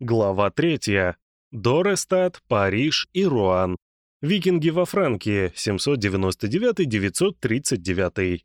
Глава 3. Дорестад, Париж и Руан. Викинги во Франкии, 799-939.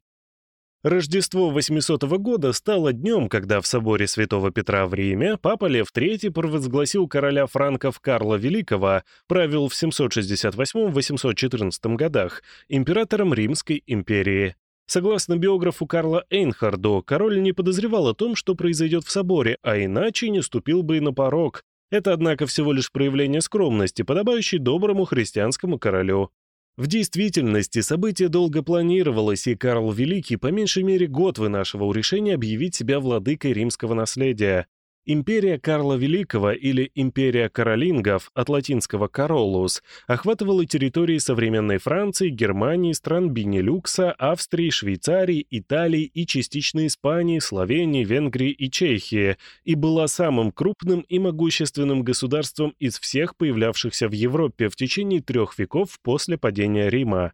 Рождество 800 года стало днем, когда в соборе Святого Петра в Риме Папа Лев III провозгласил короля франков Карла Великого, правил в 768-814 годах, императором Римской империи. Согласно биографу Карла Эйнхарду, король не подозревал о том, что произойдет в соборе, а иначе не ступил бы и на порог. Это, однако, всего лишь проявление скромности, подобающей доброму христианскому королю. В действительности событие долго планировалось, и Карл Великий по меньшей мере год вынашивал решение объявить себя владыкой римского наследия. Империя Карла Великого или Империя Каролингов от латинского «королус» охватывала территории современной Франции, Германии, стран Бенилюкса, Австрии, Швейцарии, Италии и частично Испании, Словении, Венгрии и Чехии и была самым крупным и могущественным государством из всех появлявшихся в Европе в течение трех веков после падения Рима.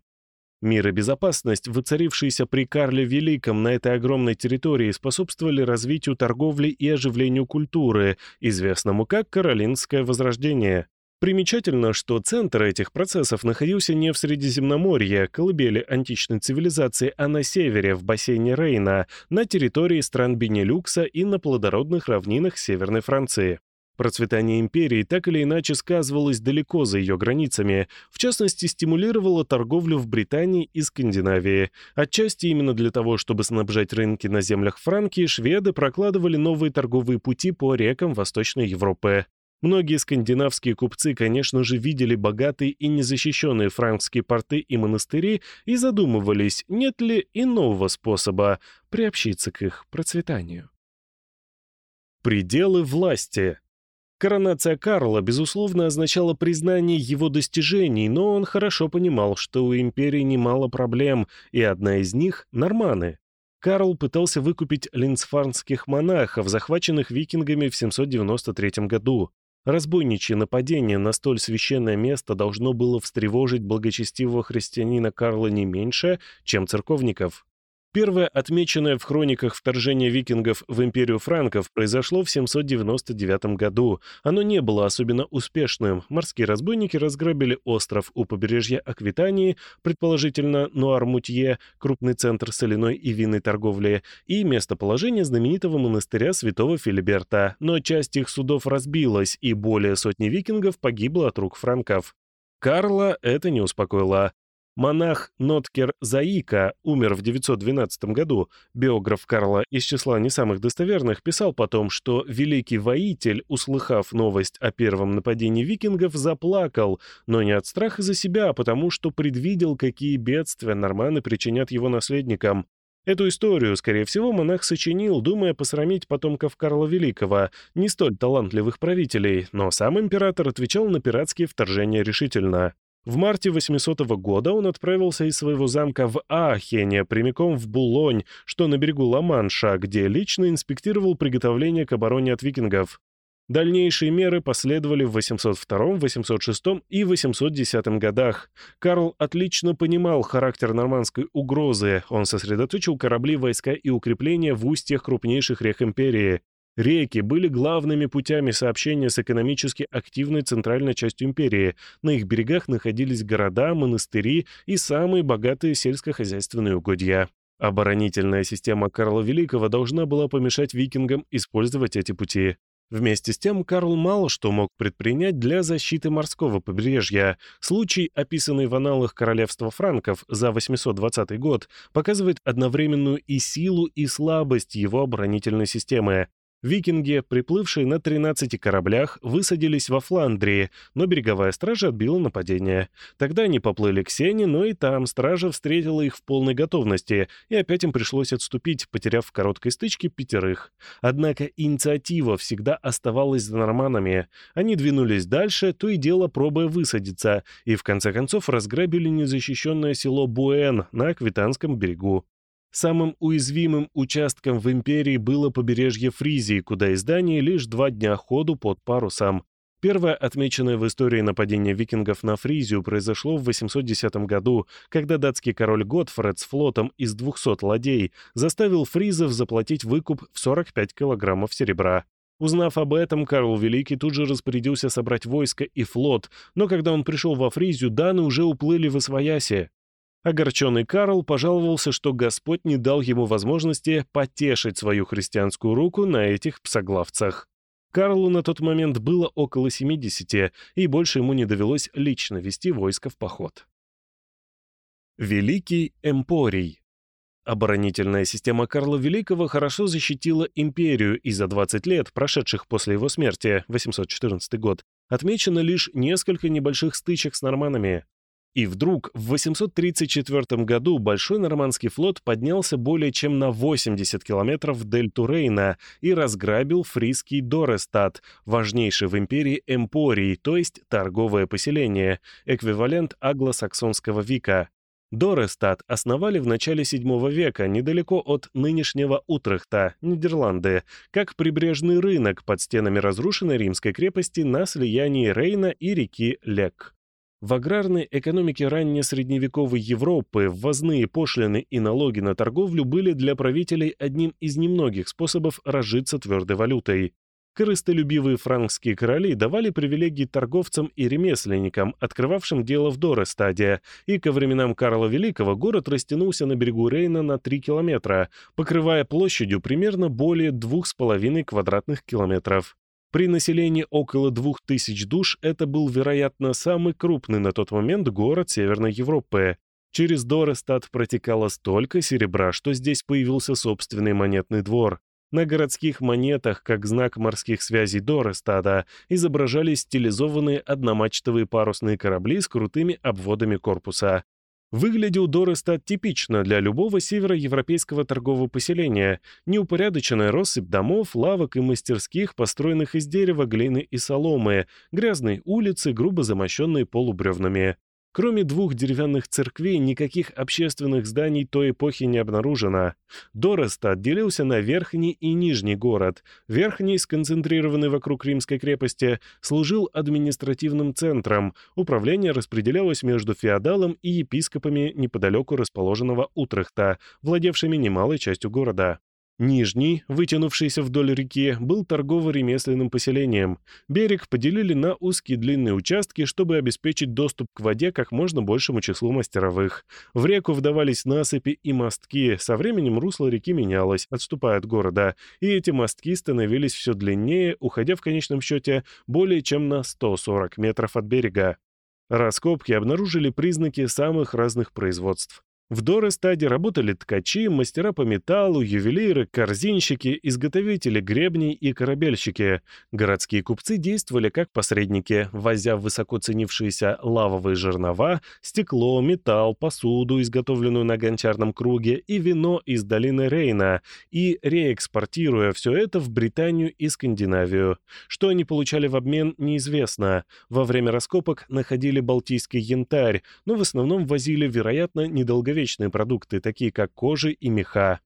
Мир и безопасность, воцарившиеся при Карле Великом на этой огромной территории, способствовали развитию торговли и оживлению культуры, известному как Каролинское возрождение. Примечательно, что центр этих процессов находился не в Средиземноморье, колыбели античной цивилизации, а на севере, в бассейне Рейна, на территории стран Бенилюкса и на плодородных равнинах Северной Франции. Процветание империи так или иначе сказывалось далеко за ее границами, в частности, стимулировало торговлю в Британии и Скандинавии. Отчасти именно для того, чтобы снабжать рынки на землях Франкии, шведы прокладывали новые торговые пути по рекам Восточной Европы. Многие скандинавские купцы, конечно же, видели богатые и незащищенные франкские порты и монастыри и задумывались, нет ли иного способа приобщиться к их процветанию. Пределы власти Коронация Карла, безусловно, означала признание его достижений, но он хорошо понимал, что у империи немало проблем, и одна из них — норманы. Карл пытался выкупить линцфарнских монахов, захваченных викингами в 793 году. Разбойничье нападение на столь священное место должно было встревожить благочестивого христианина Карла не меньше, чем церковников. Первое, отмеченное в хрониках вторжения викингов в империю франков, произошло в 799 году. Оно не было особенно успешным. Морские разбойники разграбили остров у побережья Аквитании, предположительно Нуар-Мутье, крупный центр соляной и винной торговли, и местоположение знаменитого монастыря святого Филиберта. Но часть их судов разбилась, и более сотни викингов погибло от рук франков. Карла это не успокоило. Монах Ноткер Заика умер в 912 году. Биограф Карла из числа не самых достоверных писал потом, что великий воитель, услыхав новость о первом нападении викингов, заплакал, но не от страха за себя, а потому что предвидел, какие бедствия норманы причинят его наследникам. Эту историю, скорее всего, монах сочинил, думая посрамить потомков Карла Великого, не столь талантливых правителей, но сам император отвечал на пиратские вторжения решительно. В марте 800 года он отправился из своего замка в Аахене прямиком в Булонь, что на берегу Ла-Манша, где лично инспектировал приготовление к обороне от викингов. Дальнейшие меры последовали в 802, 806 и 810 годах. Карл отлично понимал характер нормандской угрозы. Он сосредоточил корабли, войска и укрепления в устьях крупнейших рек империи. Реки были главными путями сообщения с экономически активной центральной частью империи. На их берегах находились города, монастыри и самые богатые сельскохозяйственные угодья. Оборонительная система Карла Великого должна была помешать викингам использовать эти пути. Вместе с тем Карл мало что мог предпринять для защиты морского побережья. Случай, описанный в аналах королевства франков за 820 год, показывает одновременную и силу, и слабость его оборонительной системы. Викинги, приплывшие на 13 кораблях, высадились во Фландрии, но береговая стража отбила нападение. Тогда они поплыли к Сене, но и там стража встретила их в полной готовности, и опять им пришлось отступить, потеряв в короткой стычке пятерых. Однако инициатива всегда оставалась за норманами. Они двинулись дальше, то и дело пробуя высадиться, и в конце концов разграбили незащищенное село Буэн на Аквитанском берегу. Самым уязвимым участком в империи было побережье Фризии, куда из Дании лишь два дня ходу под парусом. Первое отмеченное в истории нападение викингов на Фризию произошло в 810 году, когда датский король Готфред с флотом из 200 ладей заставил фризов заплатить выкуп в 45 килограммов серебра. Узнав об этом, Карл Великий тут же распорядился собрать войско и флот, но когда он пришел во Фризию, даны уже уплыли в Освояси. Огорченный Карл пожаловался, что Господь не дал ему возможности потешить свою христианскую руку на этих псоглавцах. Карлу на тот момент было около 70, и больше ему не довелось лично вести войско в поход. Великий Эмпорий Оборонительная система Карла Великого хорошо защитила империю, и за 20 лет, прошедших после его смерти, 814 год, отмечено лишь несколько небольших стычек с норманами. И вдруг в 834 году Большой Нормандский флот поднялся более чем на 80 километров в дельту Рейна и разграбил фрисский Дорестат, важнейший в империи Эмпорий, то есть торговое поселение, эквивалент аглосаксонского Вика. Дорестад основали в начале VII века недалеко от нынешнего Утрехта, Нидерланды, как прибрежный рынок под стенами разрушенной римской крепости на слиянии Рейна и реки Лек. В аграрной экономике раннесредневековой Европы ввозные пошлины и налоги на торговлю были для правителей одним из немногих способов разжиться твердой валютой. Корыстолюбивые франкские короли давали привилегии торговцам и ремесленникам, открывавшим дело в Дорестаде, и ко временам Карла Великого город растянулся на берегу Рейна на 3 километра, покрывая площадью примерно более 2,5 квадратных километров. При населении около 2000 душ это был, вероятно, самый крупный на тот момент город Северной Европы. Через Дорестад протекало столько серебра, что здесь появился собственный монетный двор. На городских монетах, как знак морских связей Дорестада, изображались стилизованные одномачтовые парусные корабли с крутыми обводами корпуса. Выглядел Дорестад типично для любого североевропейского торгового поселения. Неупорядоченная россыпь домов, лавок и мастерских, построенных из дерева, глины и соломы, грязные улицы, грубо замощенные полубревнами. Кроме двух деревянных церквей, никаких общественных зданий той эпохи не обнаружено. Дореста делился на верхний и нижний город. Верхний, сконцентрированный вокруг римской крепости, служил административным центром. Управление распределялось между феодалом и епископами неподалеку расположенного Утрехта, владевшими немалой частью города. Нижний, вытянувшийся вдоль реки, был торгово-ремесленным поселением. Берег поделили на узкие длинные участки, чтобы обеспечить доступ к воде как можно большему числу мастеровых. В реку вдавались насыпи и мостки, со временем русло реки менялось, отступая от города, и эти мостки становились все длиннее, уходя в конечном счете более чем на 140 метров от берега. Раскопки обнаружили признаки самых разных производств. В Дорестаде работали ткачи, мастера по металлу, ювелиры, корзинщики, изготовители гребней и корабельщики. Городские купцы действовали как посредники, возя высоко ценившиеся лавовые жернова, стекло, металл, посуду, изготовленную на гончарном круге, и вино из долины Рейна, и реэкспортируя все это в Британию и Скандинавию. Что они получали в обмен, неизвестно. Во время раскопок находили балтийский янтарь, но в основном возили, вероятно, недолговечный долговечные продукты, такие как кожи и меха.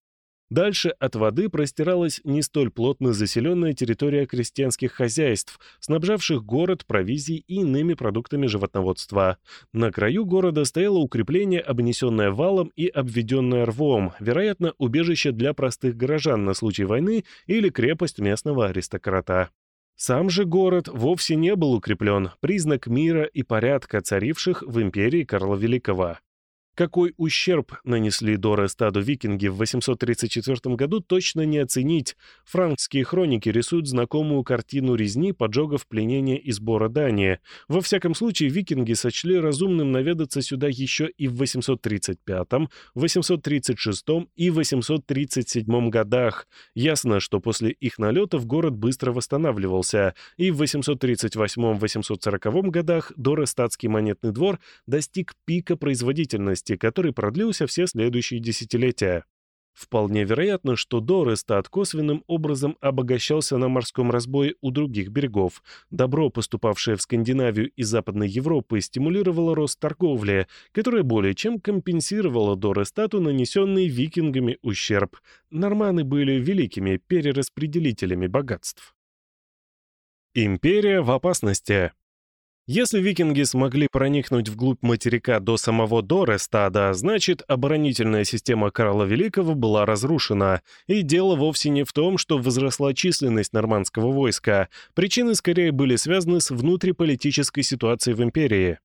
Дальше от воды простиралась не столь плотно заселенная территория крестьянских хозяйств, снабжавших город провизией и иными продуктами животноводства. На краю города стояло укрепление, обнесенное валом и обведенное рвом, вероятно, убежище для простых горожан на случай войны или крепость местного аристократа. Сам же город вовсе не был укреплен, признак мира и порядка, царивших в империи Карла Великого. Какой ущерб нанесли Дора стаду викинги в 834 году, точно не оценить. Франкские хроники рисуют знакомую картину резни, поджогов, пленения и сбора дания. Во всяком случае, викинги сочли разумным наведаться сюда еще и в 835, 836 и 837 годах. Ясно, что после их налетов город быстро восстанавливался, и в 838-840 годах Дорестатский монетный двор достиг пика производительности власти, который продлился все следующие десятилетия. Вполне вероятно, что Дорестат косвенным образом обогащался на морском разбое у других берегов. Добро, поступавшее в Скандинавию и Западной Европы, стимулировало рост торговли, которая более чем компенсировала Дорестату нанесенный викингами ущерб. Норманы были великими перераспределителями богатств. Империя в опасности Если викинги смогли проникнуть вглубь материка до самого Дорестада, значит, оборонительная система Карла Великого была разрушена. И дело вовсе не в том, что возросла численность нормандского войска. Причины скорее были связаны с внутриполитической ситуацией в империи.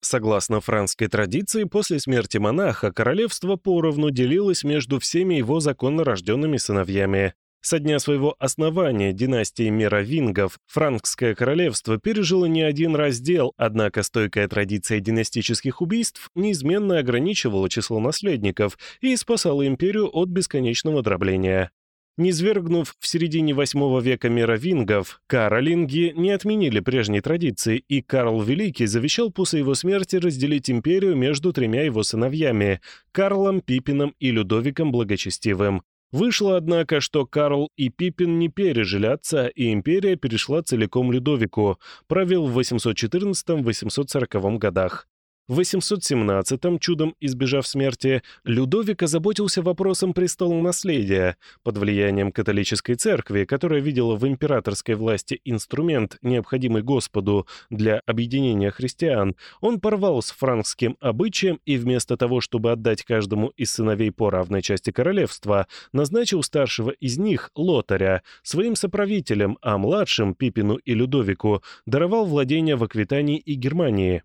Согласно французской традиции, после смерти монаха королевство поровну делилось между всеми его законно рожденными сыновьями. Со дня своего основания династии Мировингов франкское королевство пережило не один раздел, однако стойкая традиция династических убийств неизменно ограничивала число наследников и спасала империю от бесконечного дробления. Низвергнув в середине VIII века мировингов, каролинги не отменили прежней традиции, и Карл Великий завещал после его смерти разделить империю между тремя его сыновьями – Карлом, Пипином и Людовиком Благочестивым. Вышло, однако, что Карл и Пипин не пережили отца, и империя перешла целиком Людовику, правил в 814-840 годах. В 817-м, чудом избежав смерти, Людовик озаботился вопросом престола наследия. Под влиянием католической церкви, которая видела в императорской власти инструмент, необходимый Господу для объединения христиан, он порвал с франкским обычаем и вместо того, чтобы отдать каждому из сыновей по равной части королевства, назначил старшего из них, Лотаря, своим соправителем, а младшим, Пипину и Людовику, даровал владения в Аквитании и Германии.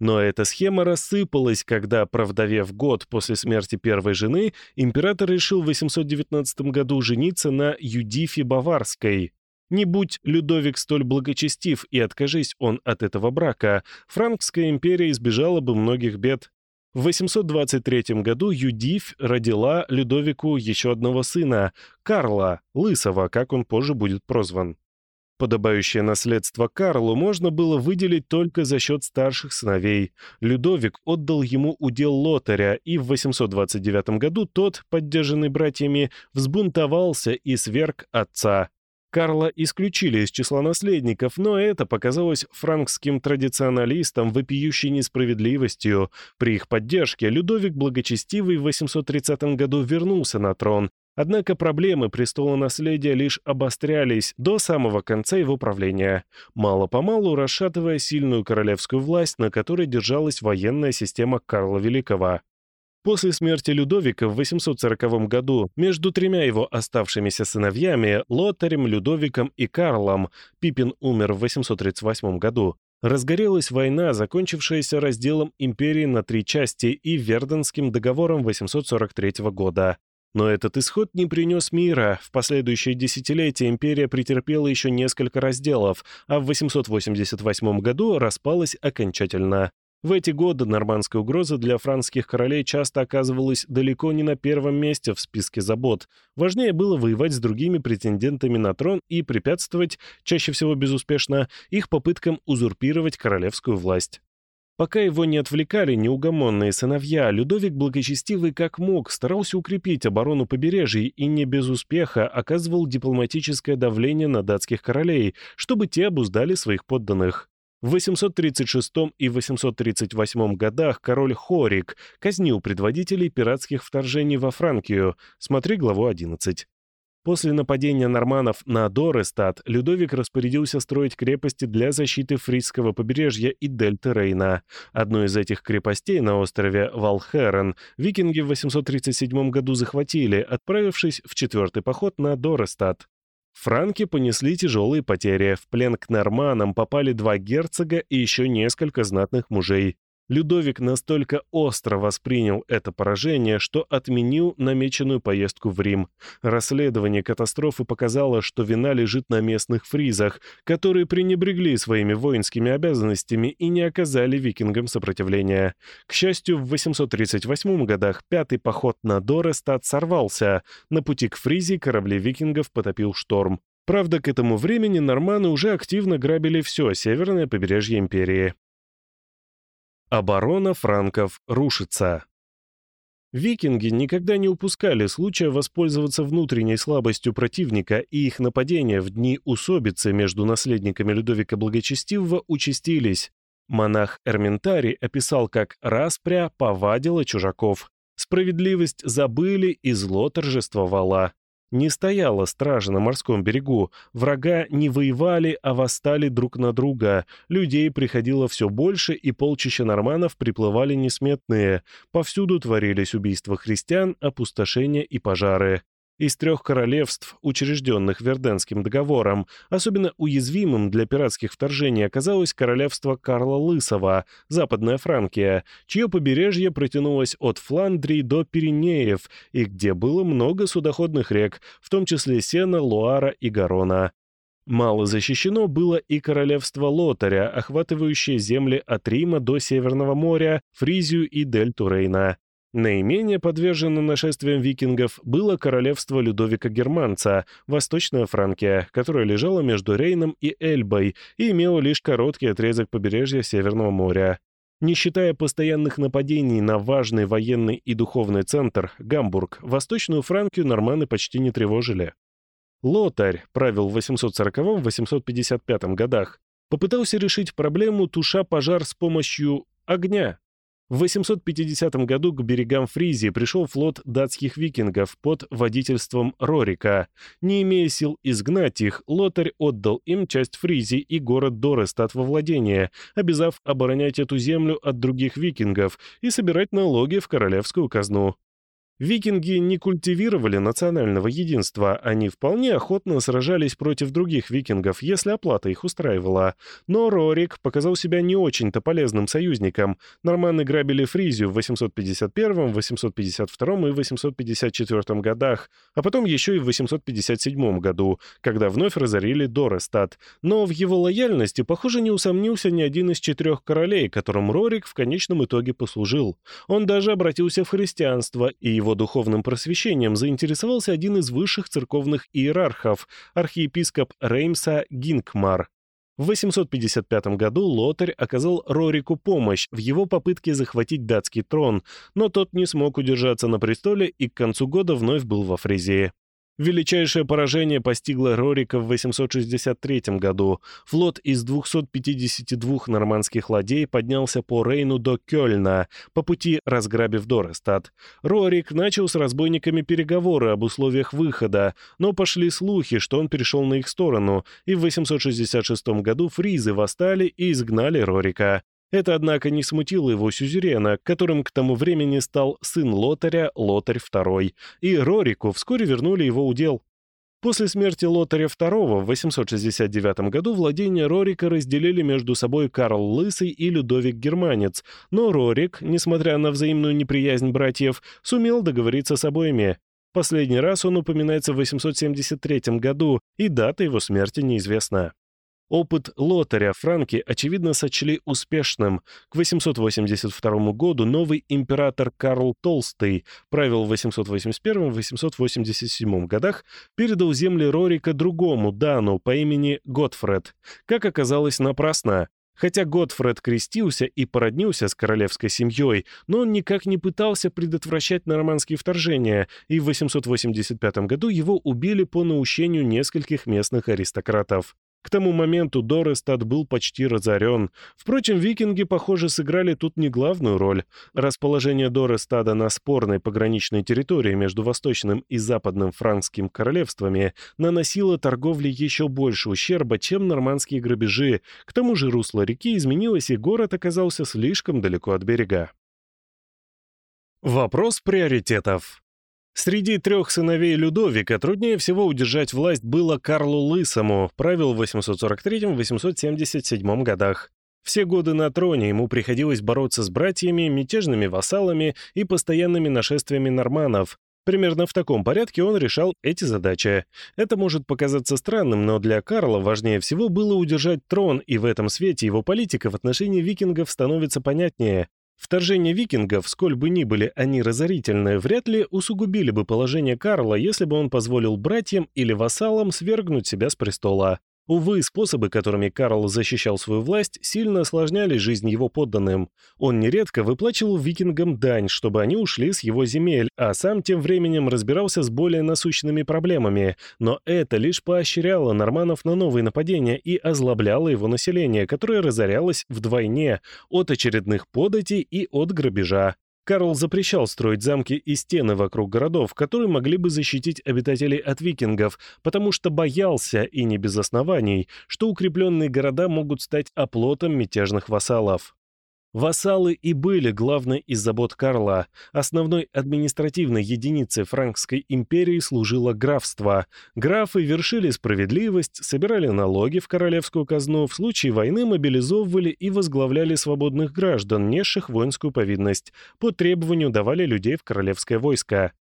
Но эта схема рассыпалась, когда, правдовев год после смерти первой жены, император решил в 819 году жениться на Юдифе Баварской. Не будь Людовик столь благочестив и откажись он от этого брака, Франкская империя избежала бы многих бед. В 823 году Юдиф родила Людовику еще одного сына, Карла, Лысого, как он позже будет прозван. Подобающее наследство Карлу можно было выделить только за счет старших сыновей. Людовик отдал ему удел лотаря, и в 829 году тот, поддержанный братьями, взбунтовался и сверг отца. Карла исключили из числа наследников, но это показалось франкским традиционалистам вопиющей несправедливостью. При их поддержке Людовик Благочестивый в 830 году вернулся на трон, Однако проблемы престола наследия лишь обострялись до самого конца его правления, мало-помалу расшатывая сильную королевскую власть, на которой держалась военная система Карла Великого. После смерти Людовика в 840 году между тремя его оставшимися сыновьями, Лотарем, Людовиком и Карлом, Пипин умер в 838 году, разгорелась война, закончившаяся разделом империи на три части и Верденским договором 843 года. Но этот исход не принес мира. В последующие десятилетия империя претерпела еще несколько разделов, а в 888 году распалась окончательно. В эти годы нормандская угроза для французских королей часто оказывалась далеко не на первом месте в списке забот. Важнее было воевать с другими претендентами на трон и препятствовать, чаще всего безуспешно, их попыткам узурпировать королевскую власть. Пока его не отвлекали неугомонные сыновья, Людовик благочестивый как мог старался укрепить оборону побережья и не без успеха оказывал дипломатическое давление на датских королей, чтобы те обуздали своих подданных. В 836 и 838 годах король Хорик казнил предводителей пиратских вторжений во Франкию, смотри главу 11. После нападения норманов на Дорестад Людовик распорядился строить крепости для защиты фрисского побережья и дельты Рейна. Одну из этих крепостей на острове Валхерен викинги в 837 году захватили, отправившись в четвертый поход на Дорестад. Франки понесли тяжелые потери. В плен к норманам попали два герцога и еще несколько знатных мужей. Людовик настолько остро воспринял это поражение, что отменил намеченную поездку в Рим. Расследование катастрофы показало, что вина лежит на местных фризах, которые пренебрегли своими воинскими обязанностями и не оказали викингам сопротивления. К счастью, в 838 годах пятый поход на Дорестад сорвался. На пути к Фризе корабли викингов потопил шторм. Правда, к этому времени норманы уже активно грабили все северное побережье империи. Оборона франков рушится. Викинги никогда не упускали случая воспользоваться внутренней слабостью противника, и их нападения в дни усобицы между наследниками Людовика Благочестивого участились. Монах Эрментарий описал, как распря повадила чужаков. Справедливость забыли, и зло торжествовало. Не стояла стража на морском берегу, врага не воевали, а восстали друг на друга. Людей приходило все больше, и полчища норманов приплывали несметные. Повсюду творились убийства христиан, опустошения и пожары. Из трех королевств, учрежденных Верденским договором, особенно уязвимым для пиратских вторжений оказалось королевство Карла Лысого, Западная Франкия, чье побережье протянулось от Фландрии до Пиренеев и где было много судоходных рек, в том числе Сена, Луара и Гарона. Мало защищено было и королевство Лотаря, охватывающее земли от Рима до Северного моря, Фризию и дельту Рейна. Наименее подвержено нашествиям викингов было королевство Людовика Германца, Восточная Франкия, которая лежала между Рейном и Эльбой и имела лишь короткий отрезок побережья Северного моря. Не считая постоянных нападений на важный военный и духовный центр, Гамбург, Восточную Франкию норманы почти не тревожили. Лотарь правил в 840-855 годах, попытался решить проблему, туша пожар с помощью огня. В 850 году к берегам Фризии пришел флот датских викингов под водительством Рорика. Не имея сил изгнать их, Лотарь отдал им часть Фризии и город Дорестат во владение, обязав оборонять эту землю от других викингов и собирать налоги в королевскую казну. Викинги не культивировали национального единства, они вполне охотно сражались против других викингов, если оплата их устраивала. Но Рорик показал себя не очень-то полезным союзником. Норманы грабили Фризию в 851, 852 и 854 годах, а потом еще и в 857 году, когда вновь разорили Дорестад. Но в его лояльности, похоже, не усомнился ни один из четырех королей, которым Рорик в конечном итоге послужил. Он даже обратился в христианство, и его духовным просвещением заинтересовался один из высших церковных иерархов, архиепископ Реймса Гинкмар. В 855 году Лотарь оказал Рорику помощь в его попытке захватить датский трон, но тот не смог удержаться на престоле и к концу года вновь был во Фризии. Величайшее поражение постигло Рорика в 863 году. Флот из 252 нормандских ладей поднялся по Рейну до Кёльна, по пути разграбив Дорестад. Рорик начал с разбойниками переговоры об условиях выхода, но пошли слухи, что он перешел на их сторону, и в 866 году фризы восстали и изгнали Рорика. Это, однако, не смутило его сюзерена, которым к тому времени стал сын Лотаря, Лотарь II, и Рорику вскоре вернули его удел. После смерти Лотаря II в 869 году владения Рорика разделили между собой Карл Лысый и Людовик Германец, но Рорик, несмотря на взаимную неприязнь братьев, сумел договориться с обоими. Последний раз он упоминается в 873 году, и дата его смерти неизвестна. Опыт лотаря франки, очевидно, сочли успешным. К 882 году новый император Карл Толстый правил в 881-887 годах, передал земли Рорика другому Дану по имени Готфред. Как оказалось, напрасно. Хотя Готфред крестился и породнился с королевской семьей, но он никак не пытался предотвращать нормандские вторжения, и в 885 году его убили по наущению нескольких местных аристократов. К тому моменту Дорестад был почти разорен. Впрочем, викинги, похоже, сыграли тут не главную роль. Расположение Дорестада на спорной пограничной территории между Восточным и Западным франкским королевствами наносило торговле еще больше ущерба, чем нормандские грабежи. К тому же русло реки изменилось, и город оказался слишком далеко от берега. Вопрос приоритетов. Среди трех сыновей Людовика труднее всего удержать власть было Карлу Лысому, правил в 843-877 годах. Все годы на троне ему приходилось бороться с братьями, мятежными вассалами и постоянными нашествиями норманов. Примерно в таком порядке он решал эти задачи. Это может показаться странным, но для Карла важнее всего было удержать трон, и в этом свете его политика в отношении викингов становится понятнее. Вторжение викингов, сколь бы ни были они разорительные, вряд ли усугубили бы положение Карла, если бы он позволил братьям или вассалам свергнуть себя с престола. Увы, способы, которыми Карл защищал свою власть, сильно осложняли жизнь его подданным. Он нередко выплачивал викингам дань, чтобы они ушли с его земель, а сам тем временем разбирался с более насущными проблемами. Но это лишь поощряло норманов на новые нападения и озлобляло его население, которое разорялось вдвойне от очередных податей и от грабежа. Карл запрещал строить замки и стены вокруг городов, которые могли бы защитить обитателей от викингов, потому что боялся, и не без оснований, что укрепленные города могут стать оплотом мятежных вассалов. Вассалы и были главной из забот Карла. Основной административной единицей Франкской империи служило графство. Графы вершили справедливость, собирали налоги в королевскую казну, в случае войны мобилизовывали и возглавляли свободных граждан, несших воинскую повинность. По требованию давали людей в королевское войско.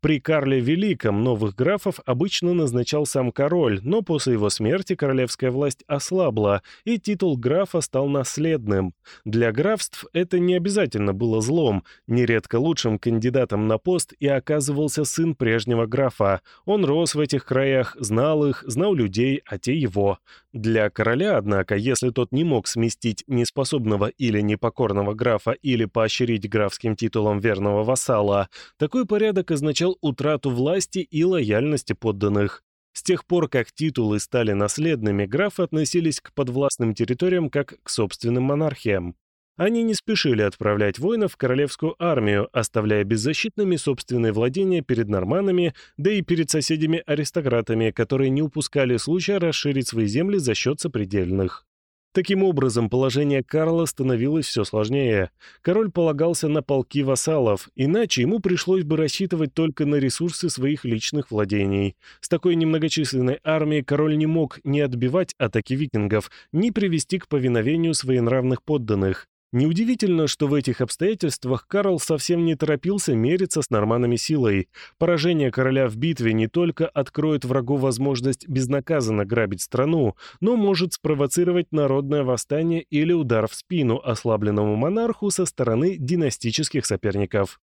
При Карле Великом новых графов обычно назначал сам король, но после его смерти королевская власть ослабла, и титул графа стал наследным. Для графств это не обязательно было злом. Нередко лучшим кандидатом на пост и оказывался сын прежнего графа. Он рос в этих краях, знал их, знал людей, а те его. Для короля, однако, если тот не мог сместить неспособного или непокорного графа или поощрить графским титулом верного вассала, такой порядок означал утрату власти и лояльности подданных. С тех пор, как титулы стали наследными, графы относились к подвластным территориям как к собственным монархиям. Они не спешили отправлять воинов в королевскую армию, оставляя беззащитными собственные владения перед норманами, да и перед соседями-аристократами, которые не упускали случая расширить свои земли за счет сопредельных. Таким образом, положение Карла становилось все сложнее. Король полагался на полки вассалов, иначе ему пришлось бы рассчитывать только на ресурсы своих личных владений. С такой немногочисленной армией король не мог ни отбивать атаки викингов, ни привести к повиновению своенравных подданных. Неудивительно, что в этих обстоятельствах Карл совсем не торопился мериться с норманами силой. Поражение короля в битве не только откроет врагу возможность безнаказанно грабить страну, но может спровоцировать народное восстание или удар в спину ослабленному монарху со стороны династических соперников.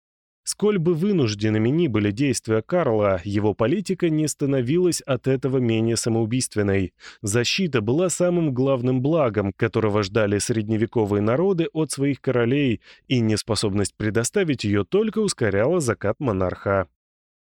Сколь бы вынужденными ни были действия Карла, его политика не становилась от этого менее самоубийственной. Защита была самым главным благом, которого ждали средневековые народы от своих королей, и неспособность предоставить ее только ускоряла закат монарха.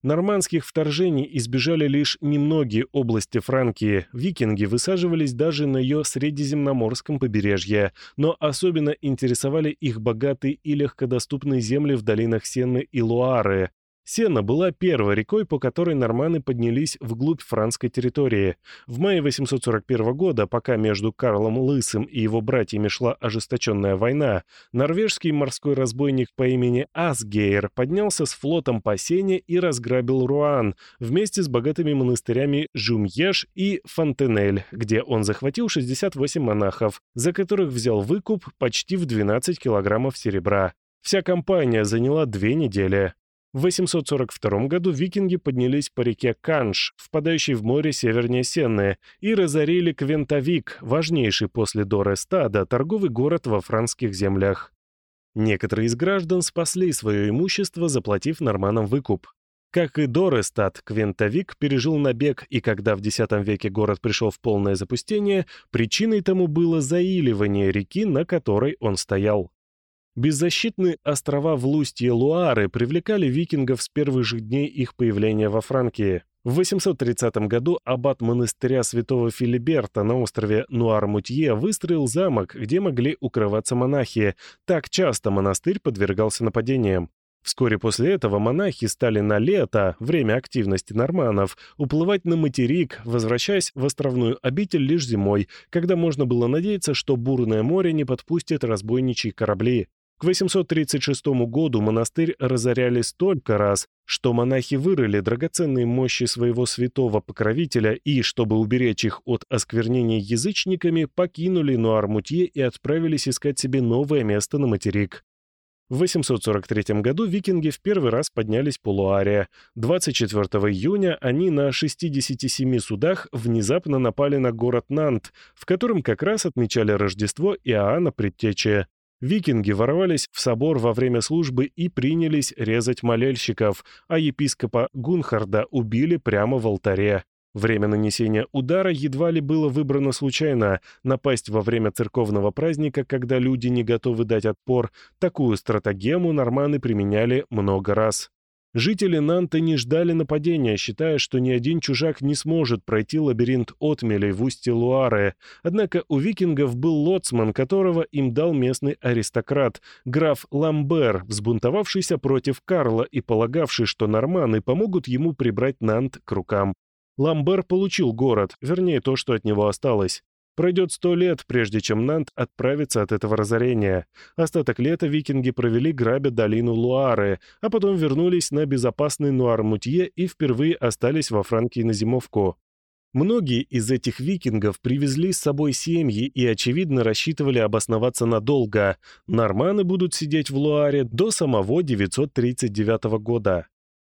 Нормандских вторжений избежали лишь немногие области Франкии, викинги высаживались даже на ее средиземноморском побережье, но особенно интересовали их богатые и легкодоступные земли в долинах Сенны и Луары, Сена была первой рекой, по которой норманы поднялись вглубь французской территории. В мае 841 года, пока между Карлом Лысым и его братьями шла ожесточенная война, норвежский морской разбойник по имени Асгейр поднялся с флотом по Сене и разграбил Руан вместе с богатыми монастырями Жумьеш и Фонтенель, где он захватил 68 монахов, за которых взял выкуп почти в 12 килограммов серебра. Вся кампания заняла две недели. В 842 году викинги поднялись по реке Канш, впадающей в море севернее Сенны, и разорили Квентавик, важнейший после Дорестада торговый город во франских землях. Некоторые из граждан спасли свое имущество, заплатив норманам выкуп. Как и Дорестад, Квентавик пережил набег, и когда в X веке город пришел в полное запустение, причиной тому было заиливание реки, на которой он стоял. Беззащитные острова в устье Луары привлекали викингов с первых же дней их появления во Франкии. В 830 году аббат монастыря святого Филиберта на острове Нуар-Мутье выстроил замок, где могли укрываться монахи. Так часто монастырь подвергался нападениям. Вскоре после этого монахи стали на лето, время активности норманов, уплывать на материк, возвращаясь в островную обитель лишь зимой, когда можно было надеяться, что бурное море не подпустит разбойничьи корабли. К 836 году монастырь разоряли столько раз, что монахи вырыли драгоценные мощи своего святого покровителя и, чтобы уберечь их от осквернения язычниками, покинули Нуар-Мутье и отправились искать себе новое место на материк. В 843 году викинги в первый раз поднялись по Луаре. 24 июня они на 67 судах внезапно напали на город Нант, в котором как раз отмечали Рождество Иоанна Предтечи. Викинги ворвались в собор во время службы и принялись резать молельщиков, а епископа Гунхарда убили прямо в алтаре. Время нанесения удара едва ли было выбрано случайно. Напасть во время церковного праздника, когда люди не готовы дать отпор, такую стратагему норманы применяли много раз. Жители Нанта не ждали нападения, считая, что ни один чужак не сможет пройти лабиринт отмелей в устье Луары. Однако у викингов был лоцман, которого им дал местный аристократ, граф Ламбер, взбунтовавшийся против Карла и полагавший, что норманы помогут ему прибрать Нант к рукам. Ламбер получил город, вернее, то, что от него осталось. Пройдет сто лет, прежде чем Нант отправится от этого разорения. Остаток лета викинги провели грабя долину Луары, а потом вернулись на безопасный Нуар-Мутье и впервые остались во Франкии на зимовку. Многие из этих викингов привезли с собой семьи и, очевидно, рассчитывали обосноваться надолго. Норманы будут сидеть в Луаре до самого 939 года.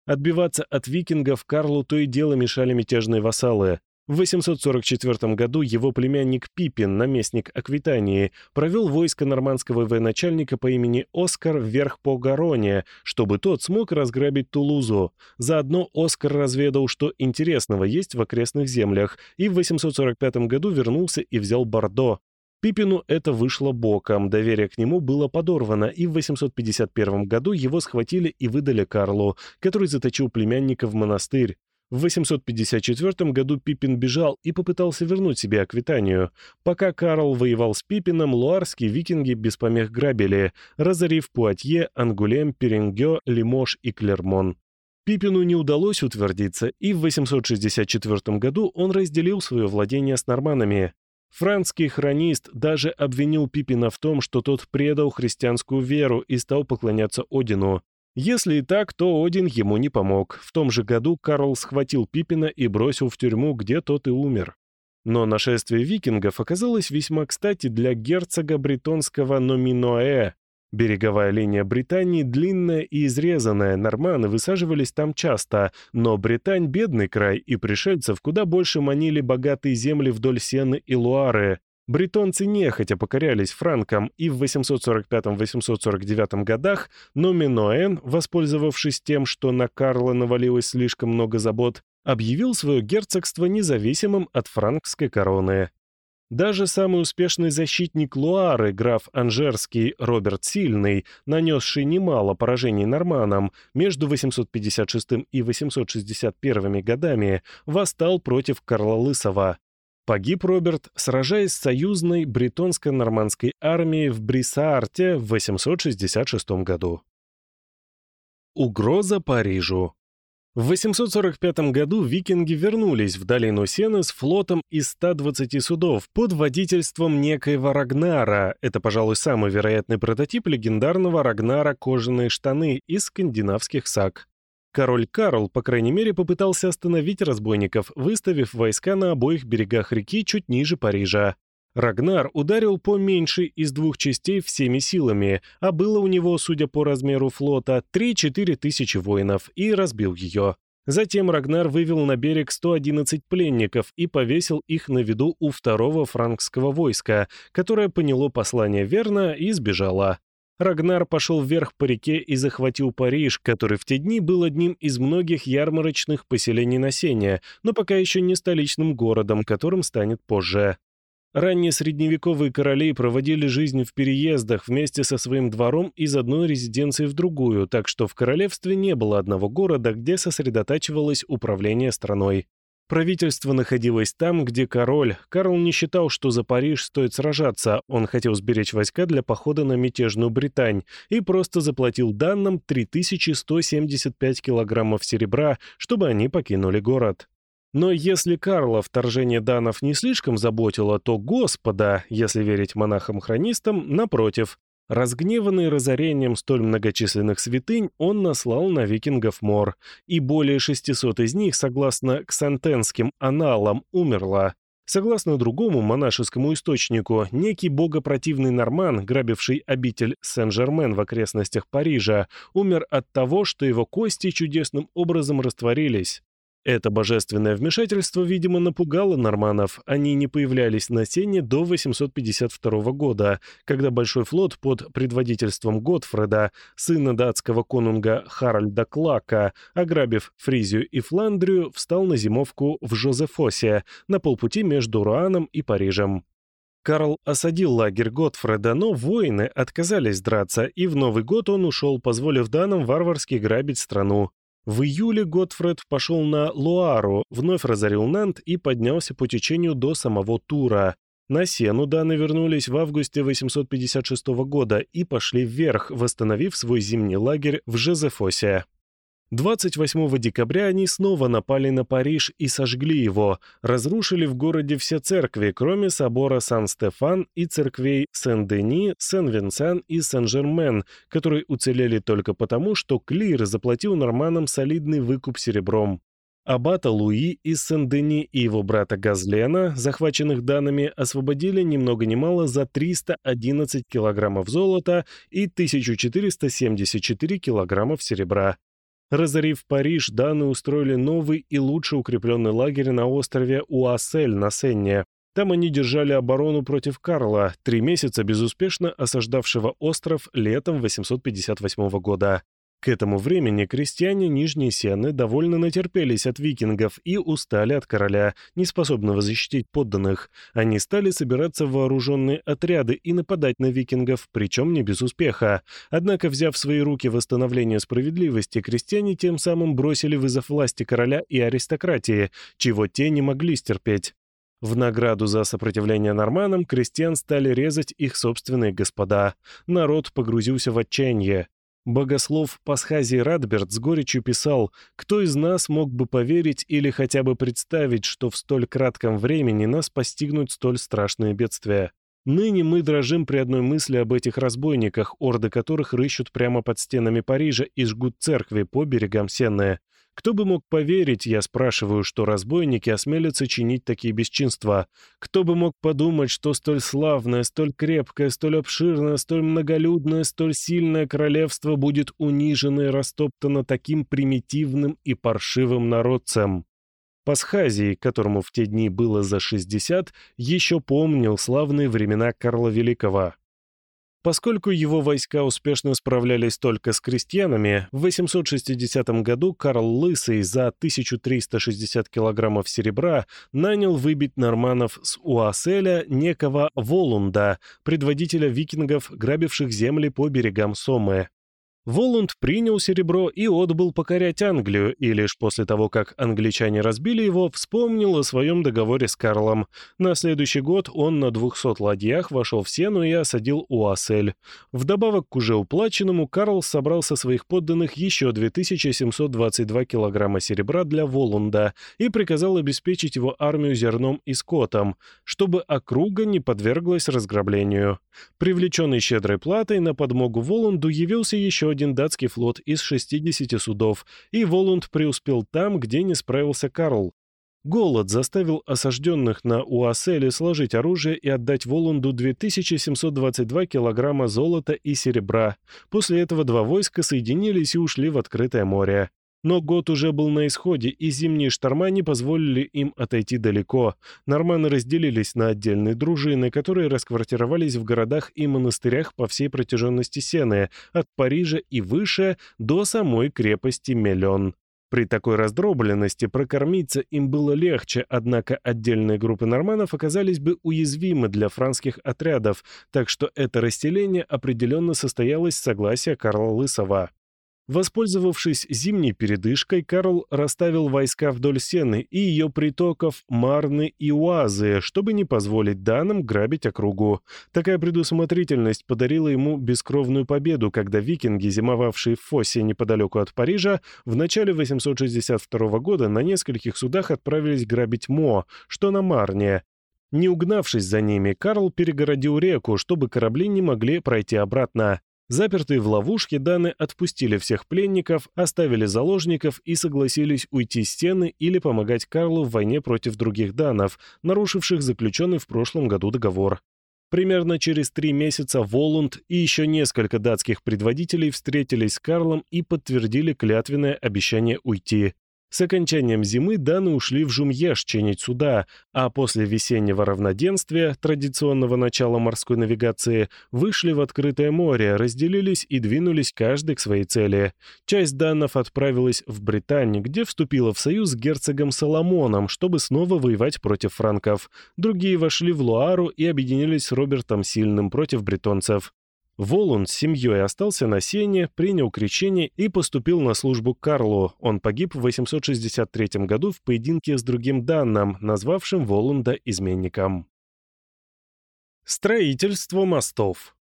Отбиваться от викингов Карлу то и дело мешали мятежные вассалы. В 844 году его племянник Пипин, наместник Аквитании, провел войско нормандского военачальника по имени Оскар вверх по Гароне, чтобы тот смог разграбить Тулузу. Заодно Оскар разведал, что интересного есть в окрестных землях, и в 845 году вернулся и взял Бордо. Пипину это вышло боком, доверие к нему было подорвано, и в 851 году его схватили и выдали Карлу, который заточил племянника в монастырь. В 854 году Пипин бежал и попытался вернуть себе Аквитанию. Пока Карл воевал с Пипином, луарские викинги без помех грабили, разорив Пуатье, Ангулем, Перенгё, Лимош и Клермон. Пипину не удалось утвердиться, и в 864 году он разделил свое владение с норманами. Францкий хронист даже обвинил Пипина в том, что тот предал христианскую веру и стал поклоняться Одину. Если и так, то Один ему не помог. В том же году Карл схватил Пипина и бросил в тюрьму, где тот и умер. Но нашествие викингов оказалось весьма кстати для герцога бретонского Номиноэ. Береговая линия Британии длинная и изрезанная, норманы высаживались там часто, но Британь — бедный край, и пришельцев куда больше манили богатые земли вдоль Сены и Луары. Бретонцы нехотя покорялись франкам, и в 845-849 годах Номиноэн, воспользовавшись тем, что на Карла навалилось слишком много забот, объявил свое герцогство независимым от франкской короны. Даже самый успешный защитник Луары, граф Анжерский Роберт Сильный, нанесший немало поражений норманам, между 856 и 861 годами восстал против Карла Лысого. Погиб Роберт, сражаясь с союзной бретонско-нормандской армией в Бриссаарте в 866 году. Угроза Парижу В 845 году викинги вернулись в долину Сены с флотом из 120 судов под водительством некоего Рагнара. Это, пожалуй, самый вероятный прототип легендарного Рагнара кожаные штаны из скандинавских саг. Король Карл, по крайней мере, попытался остановить разбойников, выставив войска на обоих берегах реки чуть ниже Парижа. Рагнар ударил по меньшей из двух частей всеми силами, а было у него, судя по размеру флота, 3-4 тысячи воинов, и разбил ее. Затем Рагнар вывел на берег 111 пленников и повесил их на виду у второго франкского войска, которое поняло послание верно и сбежало. Рагнар пошел вверх по реке и захватил Париж, который в те дни был одним из многих ярмарочных поселений на Сене, но пока еще не столичным городом, которым станет позже. Ранние средневековые короли проводили жизнь в переездах вместе со своим двором из одной резиденции в другую, так что в королевстве не было одного города, где сосредотачивалось управление страной. Правительство находилось там, где король. Карл не считал, что за Париж стоит сражаться, он хотел сберечь войска для похода на мятежную Британь и просто заплатил данным 3175 килограммов серебра, чтобы они покинули город. Но если Карла вторжение данов не слишком заботило, то Господа, если верить монахам-хронистам, напротив, Разгневанный разорением столь многочисленных святынь, он наслал на викингов мор, и более 600 из них, согласно ксантенским аналам, умерло. Согласно другому монашескому источнику, некий богопротивный норман, грабивший обитель Сен-Жермен в окрестностях Парижа, умер от того, что его кости чудесным образом растворились. Это божественное вмешательство, видимо, напугало норманов. Они не появлялись на Сене до 852 года, когда большой флот под предводительством Готфреда, сына датского конунга Харальда Клака, ограбив Фризию и Фландрию, встал на зимовку в Жозефосе, на полпути между Руаном и Парижем. Карл осадил лагерь Готфреда, но воины отказались драться, и в Новый год он ушел, позволив данам варварски грабить страну. В июле Готфред пошел на Луару, вновь разорил Нант и поднялся по течению до самого Тура. На Сену Даны вернулись в августе 856 года и пошли вверх, восстановив свой зимний лагерь в Жезефосе. 28 декабря они снова напали на Париж и сожгли его, разрушили в городе все церкви, кроме собора Сан-Стефан и церквей Сен-Дени, Сен-Винсен и Сен-Жермен, которые уцелели только потому, что Клир заплатил норманам солидный выкуп серебром. Аббата Луи из Сен-Дени и его брата Газлена, захваченных данными, освободили ни много ни мало за 311 килограммов золота и 1474 килограммов серебра. Разорив Париж, даны устроили новый и лучше укрепленный лагерь на острове Уассель на Сенне. Там они держали оборону против Карла, три месяца безуспешно осаждавшего остров летом 858 года. К этому времени крестьяне Нижней Сены довольно натерпелись от викингов и устали от короля, не способного защитить подданных. Они стали собираться в вооруженные отряды и нападать на викингов, причем не без успеха. Однако, взяв в свои руки восстановление справедливости, крестьяне тем самым бросили вызов власти короля и аристократии, чего те не могли стерпеть. В награду за сопротивление норманам крестьян стали резать их собственные господа. Народ погрузился в отчаяние. Богослов Пасхазий Радберт с горечью писал, «Кто из нас мог бы поверить или хотя бы представить, что в столь кратком времени нас постигнут столь страшные бедствия? Ныне мы дрожим при одной мысли об этих разбойниках, орды которых рыщут прямо под стенами Парижа и жгут церкви по берегам Сенны. Кто бы мог поверить, я спрашиваю, что разбойники осмелятся чинить такие бесчинства? Кто бы мог подумать, что столь славное, столь крепкое, столь обширное, столь многолюдное, столь сильное королевство будет унижено и растоптано таким примитивным и паршивым народцем? Пасхазий, которому в те дни было за 60, еще помнил славные времена Карла Великого. Поскольку его войска успешно справлялись только с крестьянами, в 860 году Карл Лысый за 1360 килограммов серебра нанял выбить норманов с Уаселя некого Волунда, предводителя викингов, грабивших земли по берегам Сомы. Воланд принял серебро и отбыл покорять Англию, и лишь после того, как англичане разбили его, вспомнил о своем договоре с Карлом. На следующий год он на 200 ладьях вошел в Сену и осадил Уассель. Вдобавок к уже уплаченному, Карл собрал со своих подданных еще 2722 килограмма серебра для Воланда и приказал обеспечить его армию зерном и скотом, чтобы округа не подверглась разграблению. Привлеченный щедрой платой на подмогу Воланду явился еще один датский флот из 60 судов, и Воланд преуспел там, где не справился Карл. Голод заставил осажденных на Уаселе сложить оружие и отдать Воланду 2722 килограмма золота и серебра. После этого два войска соединились и ушли в открытое море. Но год уже был на исходе, и зимние шторма не позволили им отойти далеко. Норманы разделились на отдельные дружины, которые расквартировались в городах и монастырях по всей протяженности Сены, от Парижа и выше до самой крепости Мелен. При такой раздробленности прокормиться им было легче, однако отдельные группы норманов оказались бы уязвимы для франских отрядов, так что это расселение определенно состоялось с согласия Карла Лысова. Воспользовавшись зимней передышкой, Карл расставил войска вдоль Сены и ее притоков Марны и Уазы, чтобы не позволить данным грабить округу. Такая предусмотрительность подарила ему бескровную победу, когда викинги, зимовавшие в Фосе неподалеку от Парижа, в начале 862 года на нескольких судах отправились грабить Мо, что на Марне, не угнавшись за ними, Карл перегородил реку, чтобы корабли не могли пройти обратно. Запертые в ловушке, Даны отпустили всех пленников, оставили заложников и согласились уйти с стены или помогать Карлу в войне против других данов, нарушивших заключенный в прошлом году договор. Примерно через три месяца Волунд и еще несколько датских предводителей встретились с Карлом и подтвердили клятвенное обещание уйти. С окончанием зимы даны ушли в Жумьеш чинить суда, а после весеннего равноденствия, традиционного начала морской навигации, вышли в открытое море, разделились и двинулись каждый к своей цели. Часть данов отправилась в Британию, где вступила в союз с герцогом Соломоном, чтобы снова воевать против франков. Другие вошли в Луару и объединились с Робертом Сильным против бретонцев. Волун с семьей остался на Сене, принял крещение и поступил на службу к Карлу. Он погиб в 863 году в поединке с другим Данном, назвавшим Волунда изменником. Строительство мостов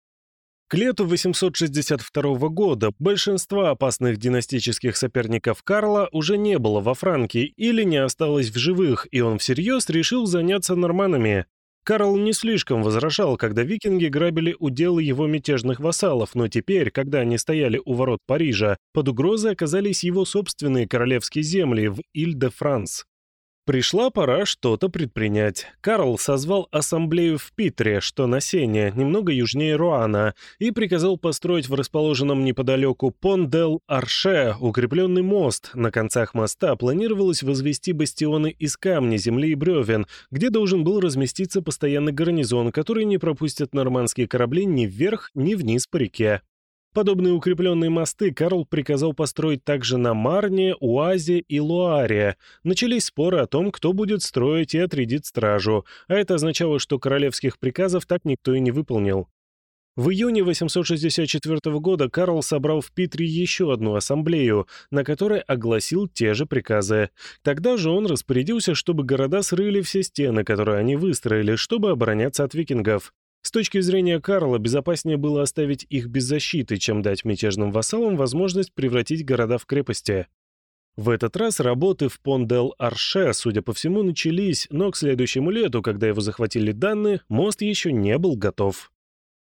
к лету 862 года большинства опасных династических соперников Карла уже не было во Франке или не осталось в живых, и он всерьез решил заняться норманами. Карл не слишком возражал, когда викинги грабили уделы его мятежных вассалов, но теперь, когда они стояли у ворот Парижа, под угрозой оказались его собственные королевские земли в Иль-де-Франс. Пришла пора что-то предпринять. Карл созвал ассамблею в Питре, что на Сене, немного южнее Руана, и приказал построить в расположенном неподалеку Пон-дел-Арше укрепленный мост. На концах моста планировалось возвести бастионы из камня, земли и бревен, где должен был разместиться постоянный гарнизон, который не пропустит нормандские корабли ни вверх, ни вниз по реке. Подобные укрепленные мосты Карл приказал построить также на Марне, Уазе и Луаре. Начались споры о том, кто будет строить и отрядит стражу, а это означало, что королевских приказов так никто и не выполнил. В июне 864 года Карл собрал в Питре еще одну ассамблею, на которой огласил те же приказы. Тогда же он распорядился, чтобы города срыли все стены, которые они выстроили, чтобы обороняться от викингов. С точки зрения Карла, безопаснее было оставить их без защиты, чем дать мятежным вассалам возможность превратить города в крепости. В этот раз работы в Пондел-Арше, судя по всему, начались, но к следующему лету, когда его захватили данные, мост еще не был готов.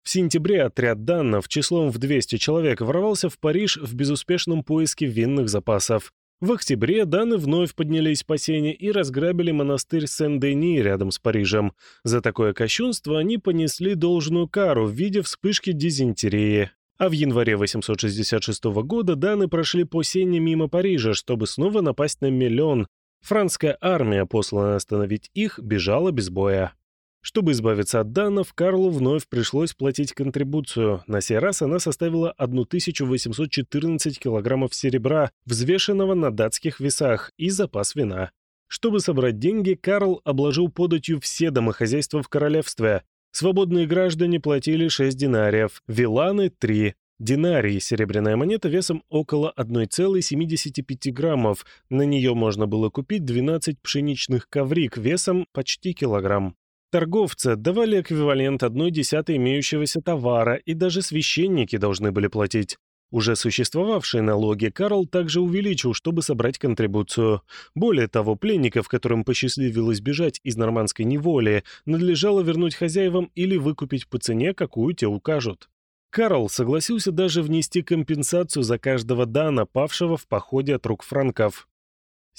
В сентябре отряд данных числом в 200 человек ворвался в Париж в безуспешном поиске винных запасов. В октябре Даны вновь поднялись по сене и разграбили монастырь Сен-Дени рядом с Парижем. За такое кощунство они понесли должную кару в виде вспышки дизентерии. А в январе 866 года Даны прошли по сене мимо Парижа, чтобы снова напасть на Миллион. Францкая армия, посланная остановить их, бежала без боя. Чтобы избавиться от данов, Карлу вновь пришлось платить контрибуцию. На сей раз она составила 1814 килограммов серебра, взвешенного на датских весах, и запас вина. Чтобы собрать деньги, Карл обложил податью все домохозяйства в королевстве. Свободные граждане платили 6 динариев, виланы — 3. Динарий — серебряная монета весом около 1,75 граммов. На нее можно было купить 12 пшеничных коврик весом почти килограмм. Торговцы давали эквивалент одной десятой имеющегося товара, и даже священники должны были платить. Уже существовавшие налоги Карл также увеличил, чтобы собрать контрибуцию. Более того, пленников, которым посчастливилось бежать из нормандской неволи, надлежало вернуть хозяевам или выкупить по цене, какую те укажут. Карл согласился даже внести компенсацию за каждого дана, павшего в походе от рук франков.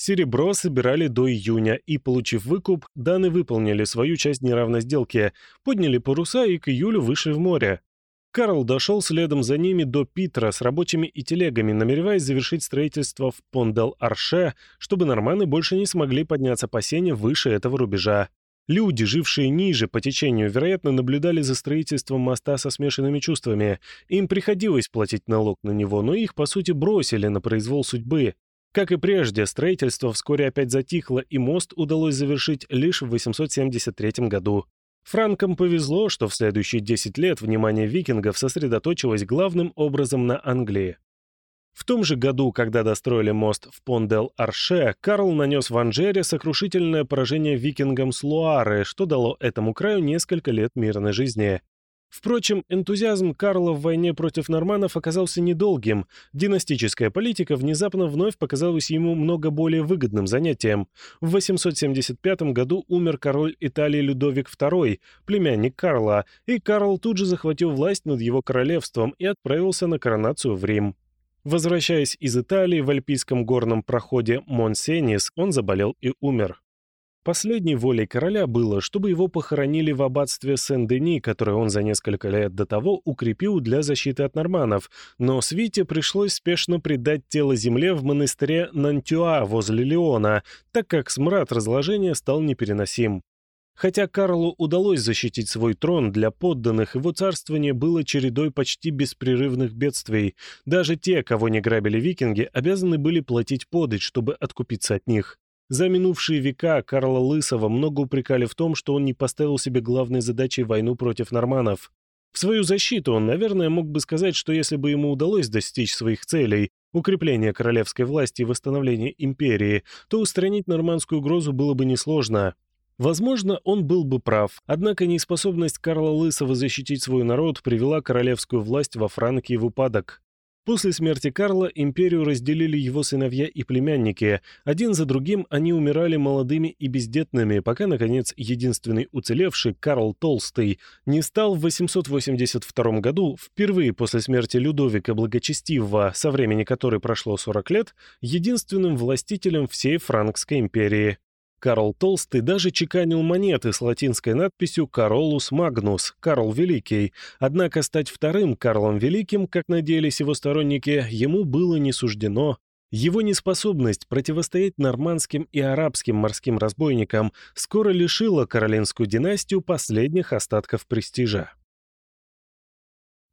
Серебро собирали до июня, и, получив выкуп, Даны выполнили свою часть неравной сделки, подняли паруса и к июлю вышли в море. Карл дошел следом за ними до Питера с рабочими и телегами, намереваясь завершить строительство в Пондел-Арше, чтобы норманы больше не смогли подняться по сене выше этого рубежа. Люди, жившие ниже по течению, вероятно, наблюдали за строительством моста со смешанными чувствами. Им приходилось платить налог на него, но их, по сути, бросили на произвол судьбы. Как и прежде, строительство вскоре опять затихло, и мост удалось завершить лишь в 873 году. Франкам повезло, что в следующие 10 лет внимание викингов сосредоточилось главным образом на Англии. В том же году, когда достроили мост в Пондел-Арше, Карл нанес в Анжере сокрушительное поражение викингам с Луары, что дало этому краю несколько лет мирной жизни. Впрочем, энтузиазм Карла в войне против норманов оказался недолгим. Династическая политика внезапно вновь показалась ему много более выгодным занятием. В 875 году умер король Италии Людовик II, племянник Карла, и Карл тут же захватил власть над его королевством и отправился на коронацию в Рим. Возвращаясь из Италии в альпийском горном проходе Монсенис, он заболел и умер. Последней волей короля было, чтобы его похоронили в аббатстве Сен-Дени, которое он за несколько лет до того укрепил для защиты от норманов, но Свите пришлось спешно предать тело земле в монастыре Нантюа возле Леона, так как смрад разложения стал непереносим. Хотя Карлу удалось защитить свой трон, для подданных его царствование было чередой почти беспрерывных бедствий. Даже те, кого не грабили викинги, обязаны были платить подать, чтобы откупиться от них. За минувшие века Карла Лысого много упрекали в том, что он не поставил себе главной задачей войну против норманов. В свою защиту он, наверное, мог бы сказать, что если бы ему удалось достичь своих целей, укрепления королевской власти и восстановления империи, то устранить нормандскую угрозу было бы несложно. Возможно, он был бы прав, однако неспособность Карла Лысого защитить свой народ привела королевскую власть во Франкии в упадок. После смерти Карла империю разделили его сыновья и племянники. Один за другим они умирали молодыми и бездетными, пока, наконец, единственный уцелевший Карл Толстый не стал в 882 году, впервые после смерти Людовика Благочестивого, со времени которой прошло 40 лет, единственным властителем всей Франкской империи. Карл Толстый даже чеканил монеты с латинской надписью «Каролус Магнус» — «Карл Великий». Однако стать вторым Карлом Великим, как надеялись его сторонники, ему было не суждено. Его неспособность противостоять нормандским и арабским морским разбойникам скоро лишила каролинскую династию последних остатков престижа.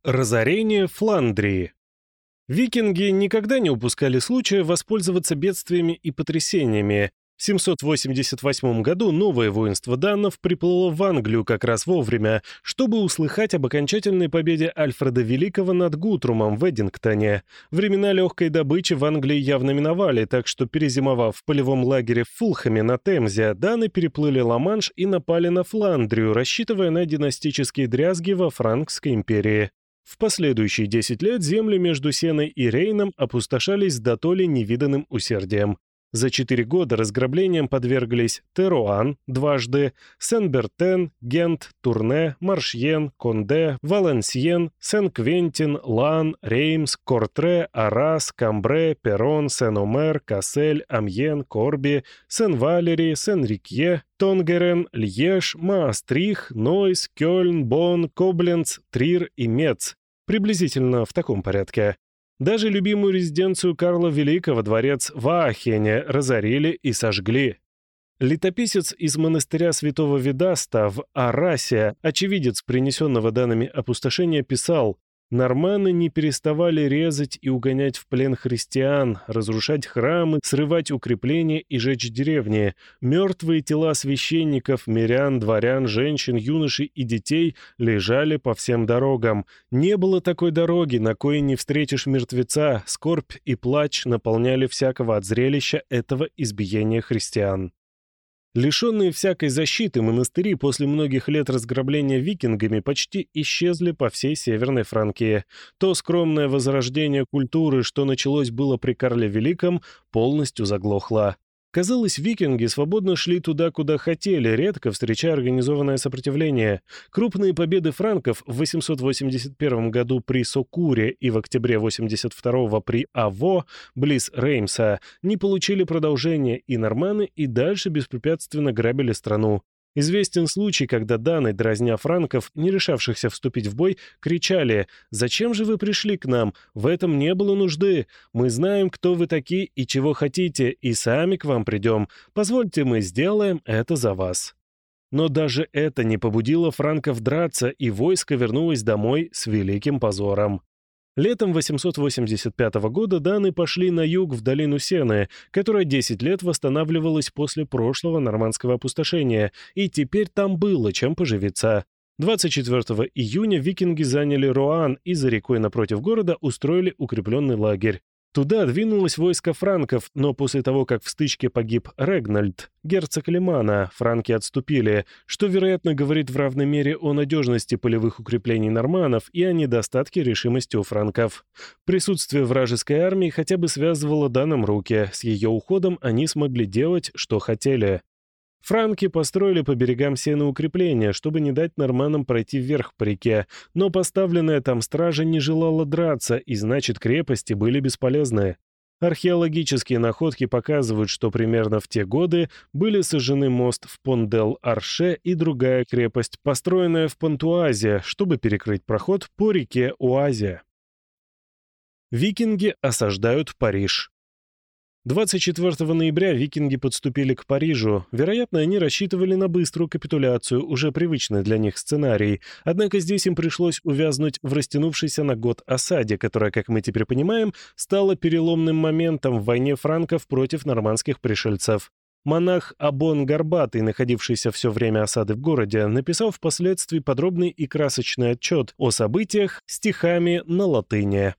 Разорение Фландрии Викинги никогда не упускали случая воспользоваться бедствиями и потрясениями, в 788 году новое воинство даннов приплыло в Англию как раз вовремя, чтобы услыхать об окончательной победе Альфреда Великого над Гутрумом в Эдингтоне. Времена легкой добычи в Англии явно миновали, так что, перезимовав в полевом лагере в Фулхаме на Темзе, даны переплыли Ла-Манш и напали на Фландрию, рассчитывая на династические дрязги во Франкской империи. В последующие 10 лет земли между Сеной и Рейном опустошались дотоле невиданным усердием. За четыре года разграблениям подверглись Теруан дважды, Сен-Бертен, Гент, Турне, Маршьен, Конде, Валенсьен, Сен-Квентин, Лан, Реймс, Кортре, Аррас, Камбре, Перонн, Сен-Омер, Кассель, Амьен, Корби, Сен-Валери, Сен-Рикье, Тонгерен, Льеж, Маастрихт, Нойс, Кёльн, Бонн, Кобленц, Трир и Мец. Приблизительно в таком порядке. Даже любимую резиденцию Карла Великого, дворец в Аахене, разорили и сожгли. Летописец из монастыря святого Видаста в Арасе, очевидец принесенного данными опустошения, писал Норманы не переставали резать и угонять в плен христиан, разрушать храмы, срывать укрепления и жечь деревни. Мертвые тела священников, мирян, дворян, женщин, юношей и детей лежали по всем дорогам. Не было такой дороги, на кое не встретишь мертвеца. Скорбь и плач наполняли всякого от зрелища этого избиения христиан. Лишенные всякой защиты, монастыри после многих лет разграбления викингами почти исчезли по всей Северной Франкии. То скромное возрождение культуры, что началось было при Карле Великом, полностью заглохло. Казалось, викинги свободно шли туда, куда хотели, редко встречая организованное сопротивление. Крупные победы франков в 881 году при Сокуре и в октябре 82 при Аво, близ Реймса, не получили продолжения, и норманы и дальше беспрепятственно грабили страну. Известен случай, когда Даны, дразня франков, не решавшихся вступить в бой, кричали «Зачем же вы пришли к нам? В этом не было нужды. Мы знаем, кто вы такие и чего хотите, и сами к вам придем. Позвольте, мы сделаем это за вас». Но даже это не побудило франков драться, и войско вернулось домой с великим позором. Летом 885 года даны пошли на юг в долину Сены, которая 10 лет восстанавливалась после прошлого нормандского опустошения, и теперь там было чем поживиться. 24 июня викинги заняли Руан и за рекой напротив города устроили укрепленный лагерь. Туда двинулось войско франков, но после того, как в стычке погиб Регнальд, герцог Лимана, франки отступили, что, вероятно, говорит в равной мере о надежности полевых укреплений норманов и о недостатке решимости у франков. Присутствие вражеской армии хотя бы связывало данным руки, с ее уходом они смогли делать, что хотели. Франки построили по берегам Сены укрепления, чтобы не дать норманам пройти вверх по реке, но поставленная там стража не желала драться, и значит крепости были бесполезны. Археологические находки показывают, что примерно в те годы были сожжены мост в Пондел-Арше и другая крепость, построенная в Пантуазе, чтобы перекрыть проход по реке Уазе. Викинги осаждают Париж. 24 ноября викинги подступили к Парижу. Вероятно, они рассчитывали на быструю капитуляцию, уже привычный для них сценарий. Однако здесь им пришлось увязнуть в растянувшейся на год осаде, которая, как мы теперь понимаем, стала переломным моментом в войне франков против нормандских пришельцев. Монах Абон Горбатый, находившийся все время осады в городе, написал впоследствии подробный и красочный отчет о событиях стихами на латыни.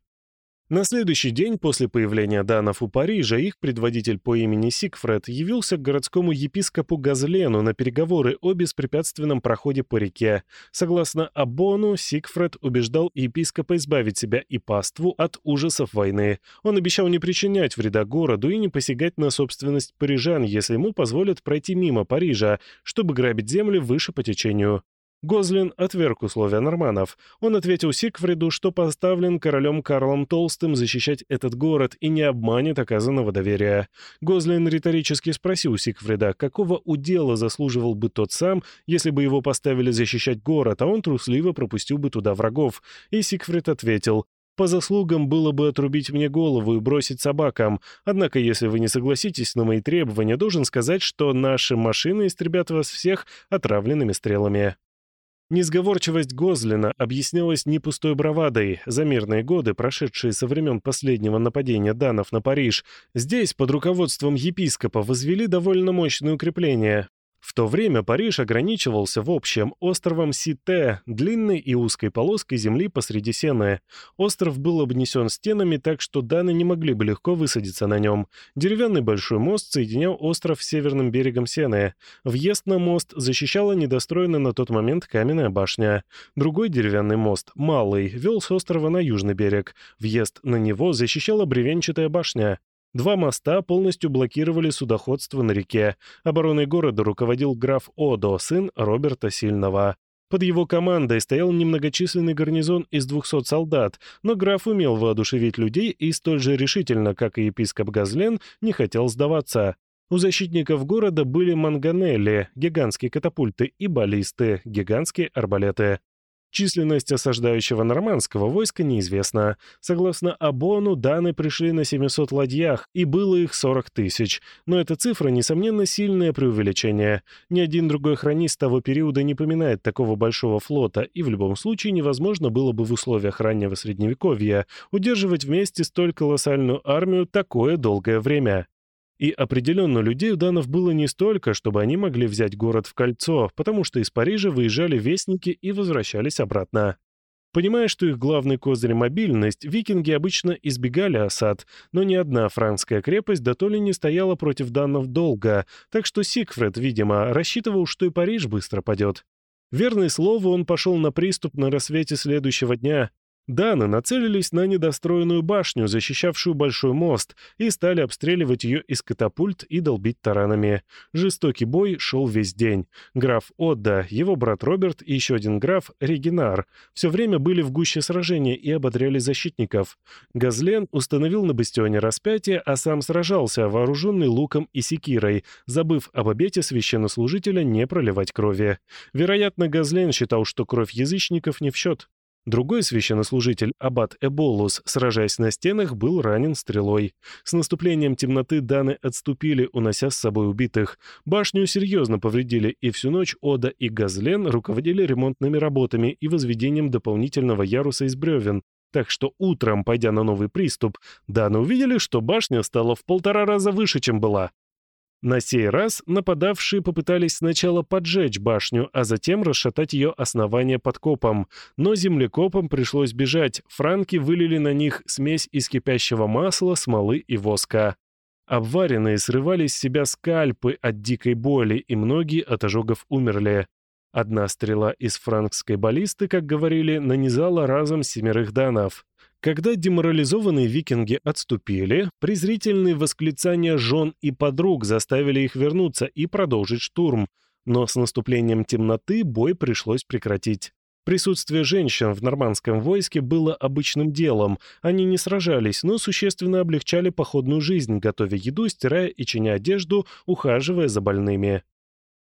На следующий день после появления данов у Парижа их предводитель по имени Сигфред явился к городскому епископу Газлену на переговоры о беспрепятственном проходе по реке. Согласно Абону, Сигфред убеждал епископа избавить себя и паству от ужасов войны. Он обещал не причинять вреда городу и не посягать на собственность парижан, если ему позволят пройти мимо Парижа, чтобы грабить земли выше по течению. Гозлин отверг условия норманов. Он ответил Сигфриду, что поставлен королем Карлом Толстым защищать этот город и не обманет оказанного доверия. Гозлин риторически спросил Сигфрида, какого удела заслуживал бы тот сам, если бы его поставили защищать город, а он трусливо пропустил бы туда врагов. И Сигфрид ответил, по заслугам было бы отрубить мне голову и бросить собакам. Однако, если вы не согласитесь на мои требования, должен сказать, что наши машины истребят вас всех отравленными стрелами. Несговорчивость Гозлина объяснялась не пустой бравадой. За мирные годы, прошедшие со времен последнего нападения данов на Париж, здесь под руководством епископа возвели довольно мощные укрепления. В то время Париж ограничивался в общем островом Сите, длинной и узкой полоской земли посреди Сены. Остров был обнесен стенами, так что даны не могли бы легко высадиться на нем. Деревянный большой мост соединял остров с северным берегом Сены. Въезд на мост защищала недостроенная на тот момент каменная башня. Другой деревянный мост, малый, вел с острова на южный берег. Въезд на него защищала бревенчатая башня. Два моста полностью блокировали судоходство на реке. Обороной города руководил граф Одо, сын Роберта Сильного. Под его командой стоял немногочисленный гарнизон из 200 солдат, но граф умел воодушевить людей и столь же решительно, как и епископ Газлен, не хотел сдаваться. У защитников города были манганелли, гигантские катапульты, и баллисты, гигантские арбалеты. Численность осаждающего нормандского войска неизвестна. Согласно Абону, даны пришли на 700 ладьях, и было их 40 тысяч. Но эта цифра, несомненно, сильное преувеличение. Ни один другой хронист того периода не поминает такого большого флота, и в любом случае невозможно было бы в условиях раннего Средневековья удерживать вместе столь колоссальную армию такое долгое время. И определенно людей у данов было не столько, чтобы они могли взять город в кольцо, потому что из Парижа выезжали вестники и возвращались обратно. Понимая, что их главный козырь — мобильность, викинги обычно избегали осад, но ни одна франкская крепость до то не стояла против данов долго, так что Сигфред, видимо, рассчитывал, что и Париж быстро падет. Верный слову, он пошел на приступ на рассвете следующего дня, Даны нацелились на недостроенную башню, защищавшую большой мост, и стали обстреливать ее из катапульт и долбить таранами. Жестокий бой шел весь день. Граф Отда, его брат Роберт и еще один граф, Регинар, все время были в гуще сражения и ободряли защитников. Газлен установил на бастионе распятие, а сам сражался, вооруженный луком и секирой, забыв об обете священнослужителя не проливать крови. Вероятно, Газлен считал, что кровь язычников не в счет. Другой священнослужитель, аббат Эболус, сражаясь на стенах, был ранен стрелой. С наступлением темноты Даны отступили, унося с собой убитых. Башню серьезно повредили, и всю ночь Ода и Газлен руководили ремонтными работами и возведением дополнительного яруса из бревен, так что утром, пойдя на новый приступ, Даны увидели, что башня стала в полтора раза выше, чем была. На сей раз нападавшие попытались сначала поджечь башню, а затем расшатать ее основание подкопом. Но землекопам пришлось бежать, франки вылили на них смесь из кипящего масла, смолы и воска. Обваренные срывали с себя скальпы от дикой боли, и многие от ожогов умерли. Одна стрела из франкской баллисты, как говорили, нанизала разом семерых данов. Когда деморализованные викинги отступили, презрительные восклицания жен и подруг заставили их вернуться и продолжить штурм, но с наступлением темноты бой пришлось прекратить. Присутствие женщин в нормандском войске было обычным делом. Они не сражались, но существенно облегчали походную жизнь, готовя еду, стирая и чиня одежду, ухаживая за больными.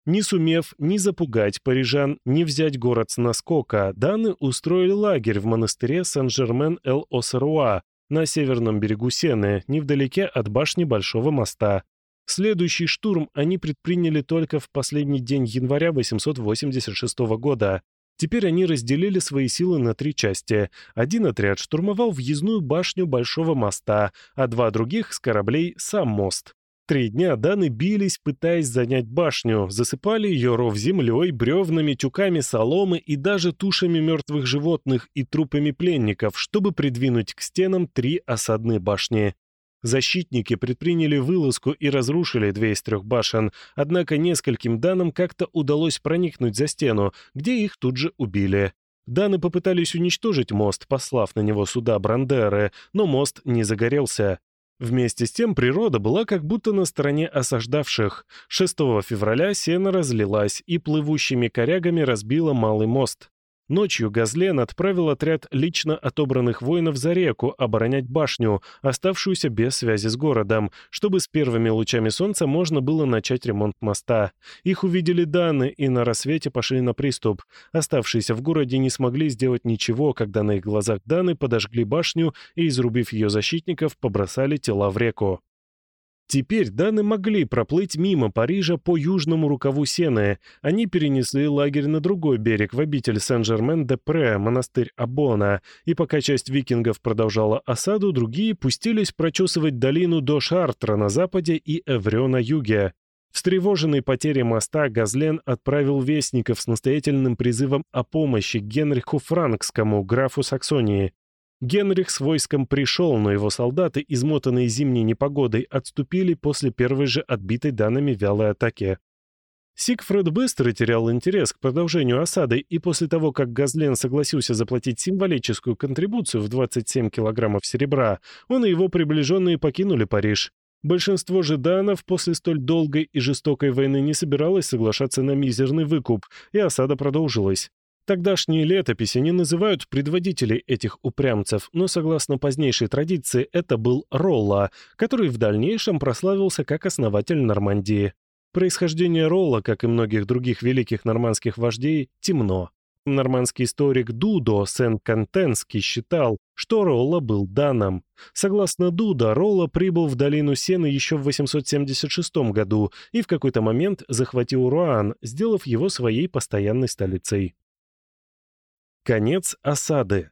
Не сумев ни запугать парижан, ни взять город с наскока, даны устроили лагерь в монастыре Сен-Жермен-Эл-Осеруа на северном берегу Сены, невдалеке от башни Большого моста. Следующий штурм они предприняли только в последний день января 886 года. Теперь они разделили свои силы на три части. Один отряд штурмовал въездную башню Большого моста, а два других с кораблей сам мост. Три дня даны бились, пытаясь занять башню, засыпали ее ров землей, бревнами, тюками соломы и даже тушами мертвых животных и трупами пленников, чтобы придвинуть к стенам три осадные башни. Защитники предприняли вылазку и разрушили две из трех башен, однако нескольким данным как-то удалось проникнуть за стену, где их тут же убили. Даны попытались уничтожить мост, послав на него суда Брандеры, но мост не загорелся. Вместе с тем природа была как будто на стороне осаждавших. 6 февраля сено разлилась и плывущими корягами разбила малый мост. Ночью Газлен отправил отряд лично отобранных воинов за реку оборонять башню, оставшуюся без связи с городом, чтобы с первыми лучами солнца можно было начать ремонт моста. Их увидели Даны и на рассвете пошли на приступ. Оставшиеся в городе не смогли сделать ничего, когда на их глазах Даны подожгли башню и, изрубив ее защитников, побросали тела в реку. Теперь Даны могли проплыть мимо Парижа по южному рукаву Сены. Они перенесли лагерь на другой берег, в обитель Сен-Жермен-де-Пре, монастырь Абона. И пока часть викингов продолжала осаду, другие пустились прочесывать долину до Шартра на западе и Эврё на юге. Встревоженный потерей моста, Газлен отправил вестников с настоятельным призывом о помощи Генриху Франкскому, графу Саксонии. Генрих с войском пришел, но его солдаты, измотанные зимней непогодой, отступили после первой же отбитой данными вялой атаки. Сигфред быстро терял интерес к продолжению осады, и после того, как Газлен согласился заплатить символическую контрибуцию в 27 килограммов серебра, он и его приближенные покинули Париж. Большинство же данов после столь долгой и жестокой войны не собиралось соглашаться на мизерный выкуп, и осада продолжилась. Тогдашние летописи не называют предводителей этих упрямцев, но, согласно позднейшей традиции, это был Ролла, который в дальнейшем прославился как основатель Нормандии. Происхождение Ролла, как и многих других великих нормандских вождей, темно. Нормандский историк Дудо Сен-Кантенский считал, что Ролла был данным. Согласно Дудо, Ролла прибыл в долину Сены еще в 876 году и в какой-то момент захватил Руан, сделав его своей постоянной столицей. Конец осады.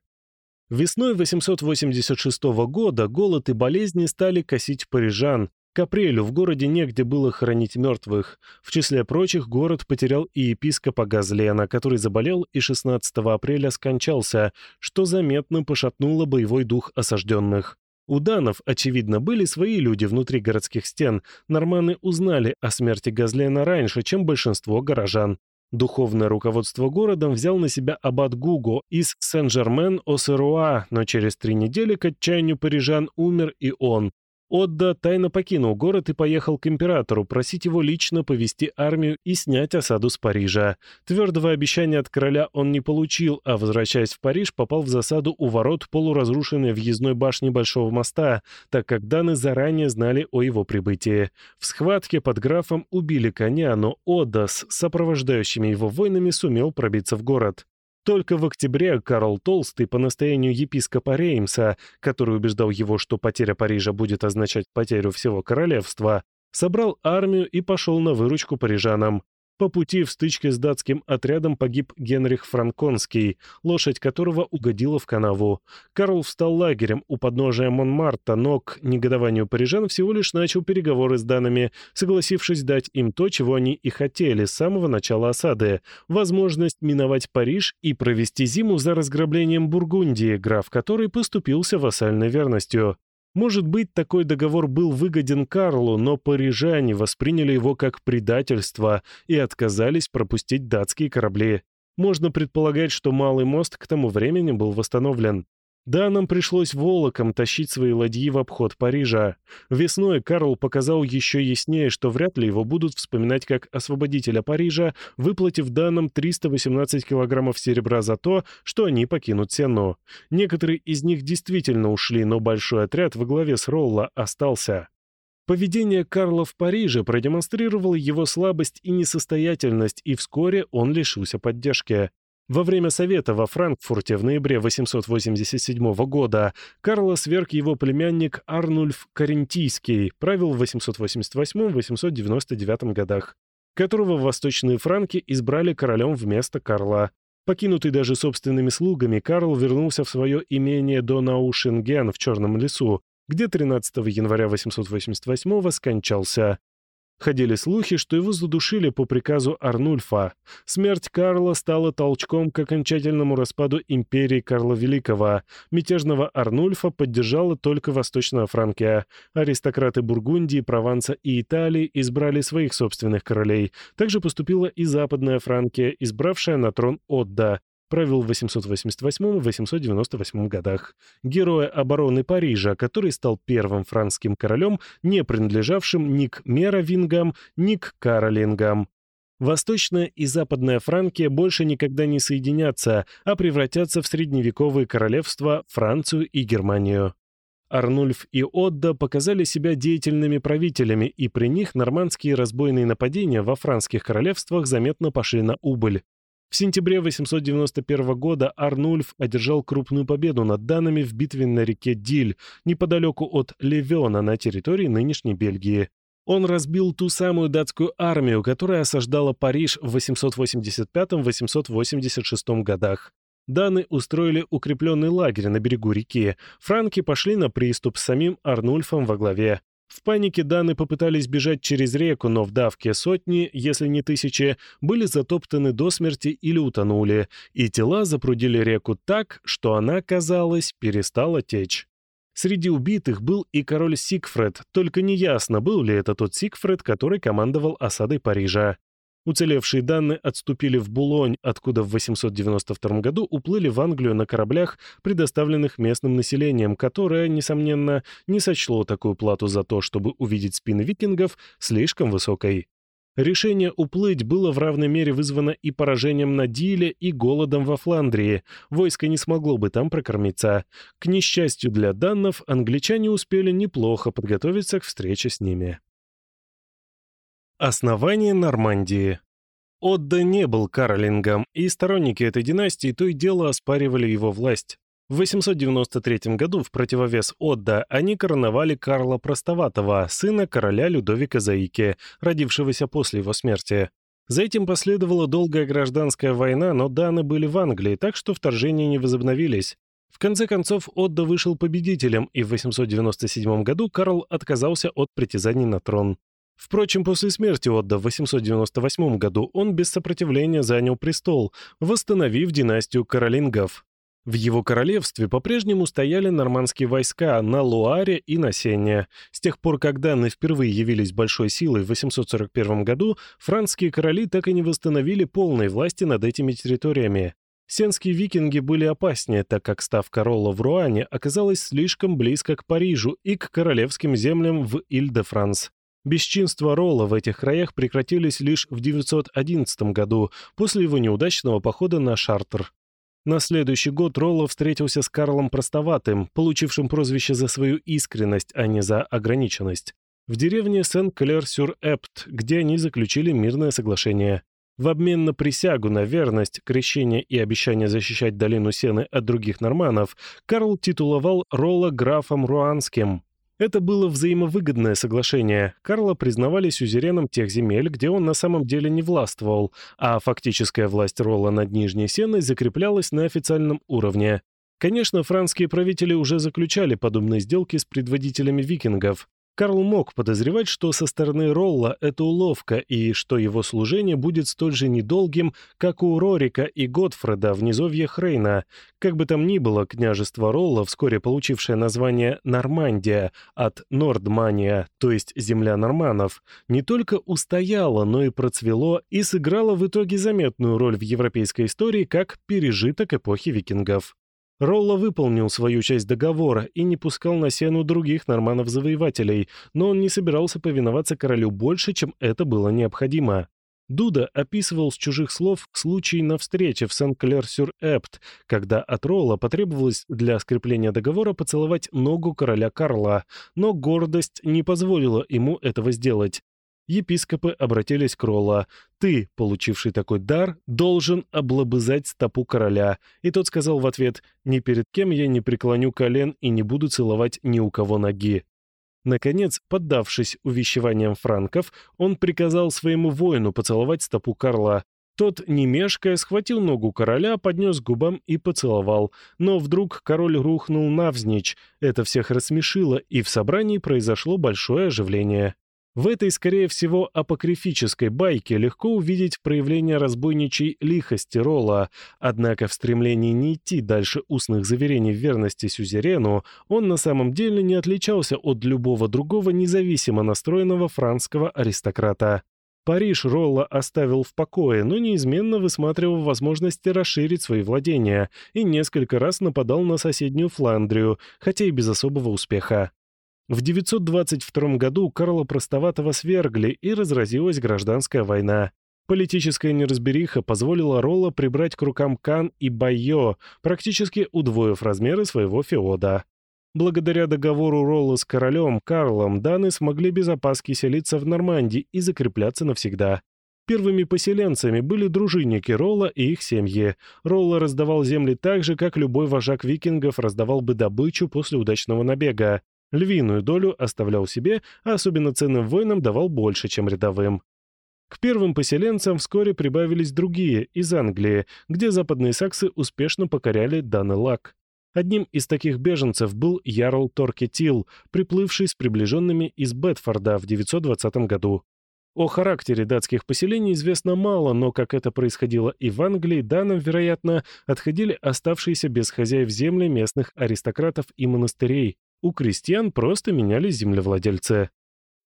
Весной 886 года голод и болезни стали косить парижан. К апрелю в городе негде было хоронить мертвых. В числе прочих город потерял и епископа Газлена, который заболел и 16 апреля скончался, что заметно пошатнуло боевой дух осажденных. У данов, очевидно, были свои люди внутри городских стен. Норманы узнали о смерти Газлена раньше, чем большинство горожан. Духовное руководство городом взял на себя аббат Гуго из Сен-Жермен-Осеруа, но через три недели к отчаянию парижан умер и он. Отда тайно покинул город и поехал к императору просить его лично повести армию и снять осаду с Парижа. Твердого обещания от короля он не получил, а, возвращаясь в Париж, попал в засаду у ворот полуразрушенной въездной башни Большого моста, так как Даны заранее знали о его прибытии. В схватке под графом убили коня, но Отда с сопровождающими его воинами сумел пробиться в город. Только в октябре Карл Толстый по настоянию епископа Реймса, который убеждал его, что потеря Парижа будет означать потерю всего королевства, собрал армию и пошел на выручку парижанам. По пути в стычке с датским отрядом погиб Генрих Франконский, лошадь которого угодила в канаву. Карл встал лагерем у подножия Монмарта, но к негодованию парижан всего лишь начал переговоры с данными, согласившись дать им то, чего они и хотели с самого начала осады — возможность миновать Париж и провести зиму за разграблением Бургундии, граф который поступился вассальной верностью. Может быть, такой договор был выгоден Карлу, но парижане восприняли его как предательство и отказались пропустить датские корабли. Можно предполагать, что Малый мост к тому времени был восстановлен. Да, нам пришлось волоком тащить свои ладьи в обход Парижа. Весной Карл показал еще яснее, что вряд ли его будут вспоминать как освободителя Парижа, выплатив данным 318 килограммов серебра за то, что они покинут Сенну. Некоторые из них действительно ушли, но большой отряд во главе с Ролла остался. Поведение Карла в Париже продемонстрировало его слабость и несостоятельность, и вскоре он лишился поддержки. Во время совета во Франкфурте в ноябре 887 года Карла сверг его племянник Арнульф Карентийский, правил в 888-899 годах, которого восточные франки избрали королем вместо Карла. Покинутый даже собственными слугами, Карл вернулся в свое имение Донаушенген в Черном лесу, где 13 января 888 скончался. Ходили слухи, что его задушили по приказу Арнульфа. Смерть Карла стала толчком к окончательному распаду империи Карла Великого. Мятежного Арнульфа поддержала только Восточная Франкия. Аристократы Бургундии, Прованса и Италии избрали своих собственных королей. Также поступила и Западная Франкия, избравшая на трон Отда правил в 888-898 годах. Героя обороны Парижа, который стал первым французским королем, не принадлежавшим ни к Меровингам, ни к Каролингам. Восточная и Западная Франкия больше никогда не соединятся, а превратятся в средневековые королевства Францию и Германию. Арнульф и Отда показали себя деятельными правителями, и при них нормандские разбойные нападения во франских королевствах заметно пошли на убыль. В сентябре 891 года Арнульф одержал крупную победу над данными в битве на реке Диль, неподалеку от Левена на территории нынешней Бельгии. Он разбил ту самую датскую армию, которая осаждала Париж в 885-886 годах. Даны устроили укрепленный лагерь на берегу реки. Франки пошли на приступ с самим Арнульфом во главе. В панике Даны попытались бежать через реку, но в давке сотни, если не тысячи, были затоптаны до смерти или утонули, и тела запрудили реку так, что она, казалось, перестала течь. Среди убитых был и король Сигфред, только неясно, был ли это тот Сигфред, который командовал осадой Парижа. Уцелевшие данные отступили в Булонь, откуда в 892 году уплыли в Англию на кораблях, предоставленных местным населением, которое, несомненно, не сочло такую плату за то, чтобы увидеть спины викингов, слишком высокой. Решение уплыть было в равной мере вызвано и поражением на Диле, и голодом во Фландрии. Войско не смогло бы там прокормиться. К несчастью для даннов, англичане успели неплохо подготовиться к встрече с ними. Основание Нормандии Отда не был каролингом, и сторонники этой династии то и дело оспаривали его власть. В 893 году в противовес Отда они короновали Карла Простоватого, сына короля Людовика Заики, родившегося после его смерти. За этим последовала долгая гражданская война, но даны были в Англии, так что вторжения не возобновились. В конце концов, Отда вышел победителем, и в 897 году Карл отказался от притязаний на трон. Впрочем, после смерти Отда в 898 году он без сопротивления занял престол, восстановив династию каролингов. В его королевстве по-прежнему стояли нормандские войска на Луаре и на Сене. С тех пор, когда Даны впервые явились большой силой в 841 году, французские короли так и не восстановили полной власти над этими территориями. Сенские викинги были опаснее, так как ставка Ролло в Руане оказалась слишком близко к Парижу и к королевским землям в Иль-де-Франс. Бесчинства Ролло в этих краях прекратились лишь в 911 году, после его неудачного похода на Шартр. На следующий год Ролло встретился с Карлом Простоватым, получившим прозвище за свою искренность, а не за ограниченность, в деревне Сен-Клер-Сюр-Эпт, где они заключили мирное соглашение. В обмен на присягу на верность, крещение и обещание защищать долину Сены от других норманов, Карл титуловал Ролла графом Руанским, это было взаимовыгодное соглашение. Карла признавали сюзереном тех земель, где он на самом деле не властвовал, а фактическая власть Ролла над Нижней Сеной закреплялась на официальном уровне. Конечно, французские правители уже заключали подобные сделки с предводителями викингов, Карл мог подозревать, что со стороны Ролла это уловка и что его служение будет столь же недолгим, как у Рорика и Готфреда в низовье Хрейна. Как бы там ни было, княжество Ролла, вскоре получившее название Нормандия от Нордмания, то есть земля норманов, не только устояло, но и процвело и сыграло в итоге заметную роль в европейской истории как пережиток эпохи викингов. Ролло выполнил свою часть договора и не пускал на сену других норманов-завоевателей, но он не собирался повиноваться королю больше, чем это было необходимо. Дуда описывал с чужих слов случай на встрече в Сен-Клер-сюр-Эпт, когда от Ролла потребовалось для скрепления договора поцеловать ногу короля Карла, но гордость не позволила ему этого сделать. Епископы обратились к Ролла. «Ты, получивший такой дар, должен облобызать стопу короля». И тот сказал в ответ, «Ни перед кем я не преклоню колен и не буду целовать ни у кого ноги». Наконец, поддавшись увещеваниям франков, он приказал своему воину поцеловать стопу Карла. Тот, не мешкая, схватил ногу короля, поднес губам и поцеловал. Но вдруг король рухнул навзничь. Это всех рассмешило, и в собрании произошло большое оживление. В этой, скорее всего, апокрифической байке легко увидеть проявление разбойничей лихости Ролла, однако в стремлении не идти дальше устных заверений в верности сюзерену, он на самом деле не отличался от любого другого независимо настроенного франского аристократа. Париж Ролла оставил в покое, но неизменно высматривал возможности расширить свои владения и несколько раз нападал на соседнюю Фландрию, хотя и без особого успеха. В 922 году Карла Простоватого свергли, и разразилась гражданская война. Политическая неразбериха позволила Ролла прибрать к рукам Кан и Байо, практически удвоив размеры своего феода. Благодаря договору Ролла с королем Карлом Даны смогли без опаски селиться в Нормандии и закрепляться навсегда. Первыми поселенцами были дружинники Ролла и их семьи. Ролла раздавал земли так же, как любой вожак викингов раздавал бы добычу после удачного набега. Львиную долю оставлял себе, а особенно ценным воинам давал больше, чем рядовым. К первым поселенцам вскоре прибавились другие, из Англии, где западные саксы успешно покоряли Данелак. Одним из таких беженцев был Ярл Торкетил, приплывший с приближенными из Бетфорда в 920 году. О характере датских поселений известно мало, но, как это происходило и в Англии, данным, вероятно, отходили оставшиеся без хозяев земли местных аристократов и монастырей, у крестьян просто менялись землевладельцы.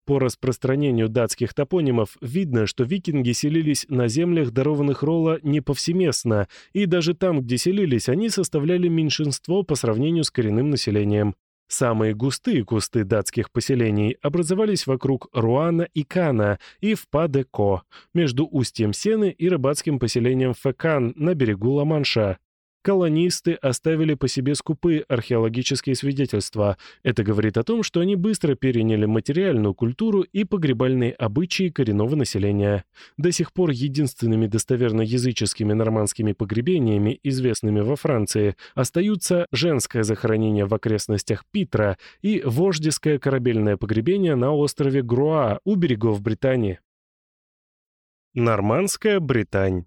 По распространению датских топонимов видно, что викинги селились на землях, дарованных Ролла, не повсеместно, и даже там, где селились, они составляли меньшинство по сравнению с коренным населением. Самые густые кусты датских поселений образовались вокруг Руана и Кана и в Падеко, между устьем Сены и рыбацким поселением Фекан на берегу Ла-Манша. Колонисты оставили по себе скупые археологические свидетельства. Это говорит о том, что они быстро переняли материальную культуру и погребальные обычаи коренного населения. До сих пор единственными достоверно языческими нормандскими погребениями, известными во Франции, остаются женское захоронение в окрестностях Питра и вождеское корабельное погребение на острове Груа у берегов Британии. Нормандская Британь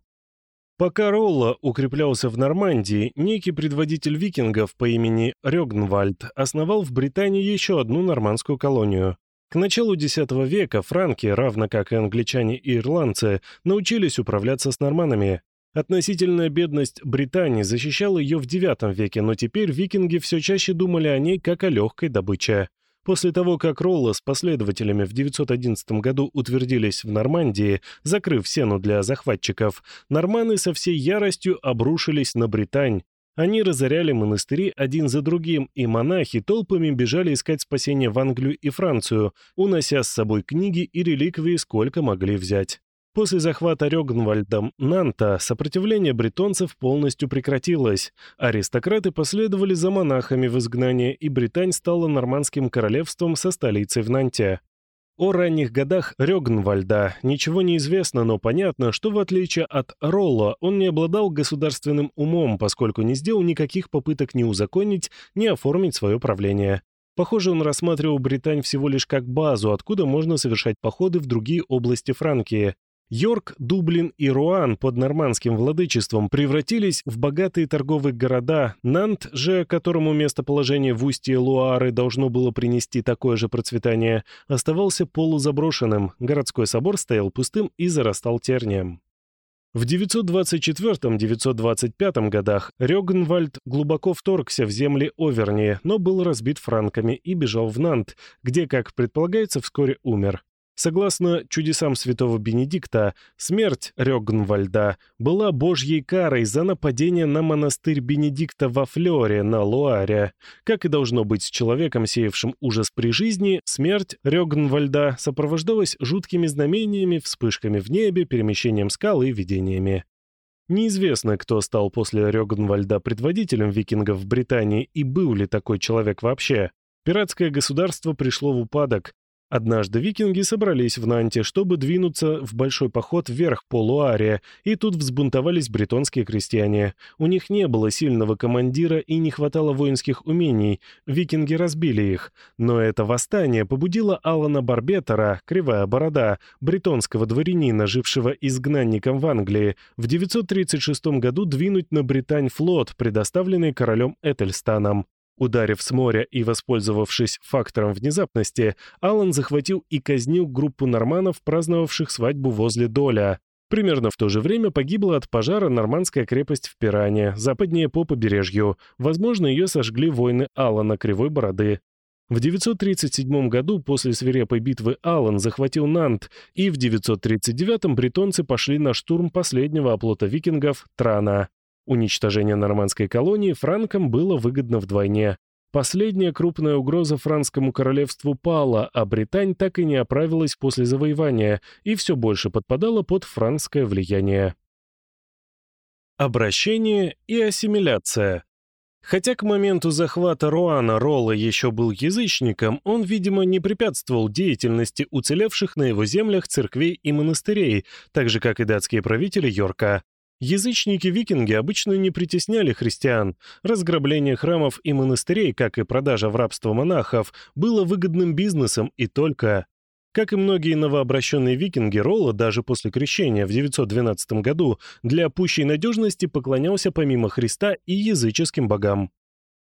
Пока Ролла укреплялся в Нормандии, некий предводитель викингов по имени Рёгнвальд основал в Британии еще одну нормандскую колонию. К началу X века франки, равно как и англичане и ирландцы, научились управляться с норманами. Относительная бедность Британии защищала ее в IX веке, но теперь викинги все чаще думали о ней как о легкой добыче. После того, как Ролла с последователями в 911 году утвердились в Нормандии, закрыв сену для захватчиков, норманы со всей яростью обрушились на Британь. Они разоряли монастыри один за другим, и монахи толпами бежали искать спасения в Англию и Францию, унося с собой книги и реликвии сколько могли взять. После захвата Рёгнвальдом Нанта сопротивление бретонцев полностью прекратилось. Аристократы последовали за монахами в изгнание, и Британь стала нормандским королевством со столицей в Нанте. О ранних годах Рёгнвальда ничего не известно, но понятно, что в отличие от Ролла он не обладал государственным умом, поскольку не сделал никаких попыток ни узаконить, ни оформить свое правление. Похоже, он рассматривал Британь всего лишь как базу, откуда можно совершать походы в другие области Франкии. Йорк, Дублин и Руан под нормандским владычеством превратились в богатые торговые города, Нант же, которому местоположение в устье Луары должно было принести такое же процветание, оставался полузаброшенным, городской собор стоял пустым и зарастал тернием. В 924-925 годах Рёгнвальд глубоко вторгся в земли Оверни, но был разбит франками и бежал в Нант, где, как предполагается, вскоре умер. Согласно чудесам святого Бенедикта, смерть Рёгнвальда была божьей карой за нападение на монастырь Бенедикта во Флёре на Луаре. Как и должно быть с человеком, сеявшим ужас при жизни, смерть Рёгнвальда сопровождалась жуткими знамениями, вспышками в небе, перемещением скал и видениями. Неизвестно, кто стал после Рёгнвальда предводителем викингов в Британии и был ли такой человек вообще. Пиратское государство пришло в упадок, Однажды викинги собрались в Нанте, чтобы двинуться в большой поход вверх по Луаре, и тут взбунтовались бретонские крестьяне. У них не было сильного командира и не хватало воинских умений, викинги разбили их. Но это восстание побудило Алана Барбетера, кривая борода, бретонского дворянина, жившего изгнанником в Англии, в 936 году двинуть на Британь флот, предоставленный королем Этельстаном. Ударив с моря и воспользовавшись фактором внезапности, Алан захватил и казнил группу норманов, праздновавших свадьбу возле Доля. Примерно в то же время погибла от пожара нормандская крепость в Пиране, западнее по побережью. Возможно, ее сожгли воины Алана Кривой Бороды. В 937 году после свирепой битвы Алан захватил Нант, и в 939 бретонцы пошли на штурм последнего оплота викингов Трана. Уничтожение нормандской колонии франкам было выгодно вдвойне. Последняя крупная угроза франскому королевству пала, а Британь так и не оправилась после завоевания и все больше подпадала под франкское влияние. Обращение и ассимиляция. Хотя к моменту захвата Руана Ролла еще был язычником, он, видимо, не препятствовал деятельности уцелевших на его землях церквей и монастырей, так же, как и датские правители Йорка. Язычники-викинги обычно не притесняли христиан. Разграбление храмов и монастырей, как и продажа в рабство монахов, было выгодным бизнесом и только. Как и многие новообращенные викинги, Ролла даже после крещения в 912 году для пущей надежности поклонялся помимо Христа и языческим богам.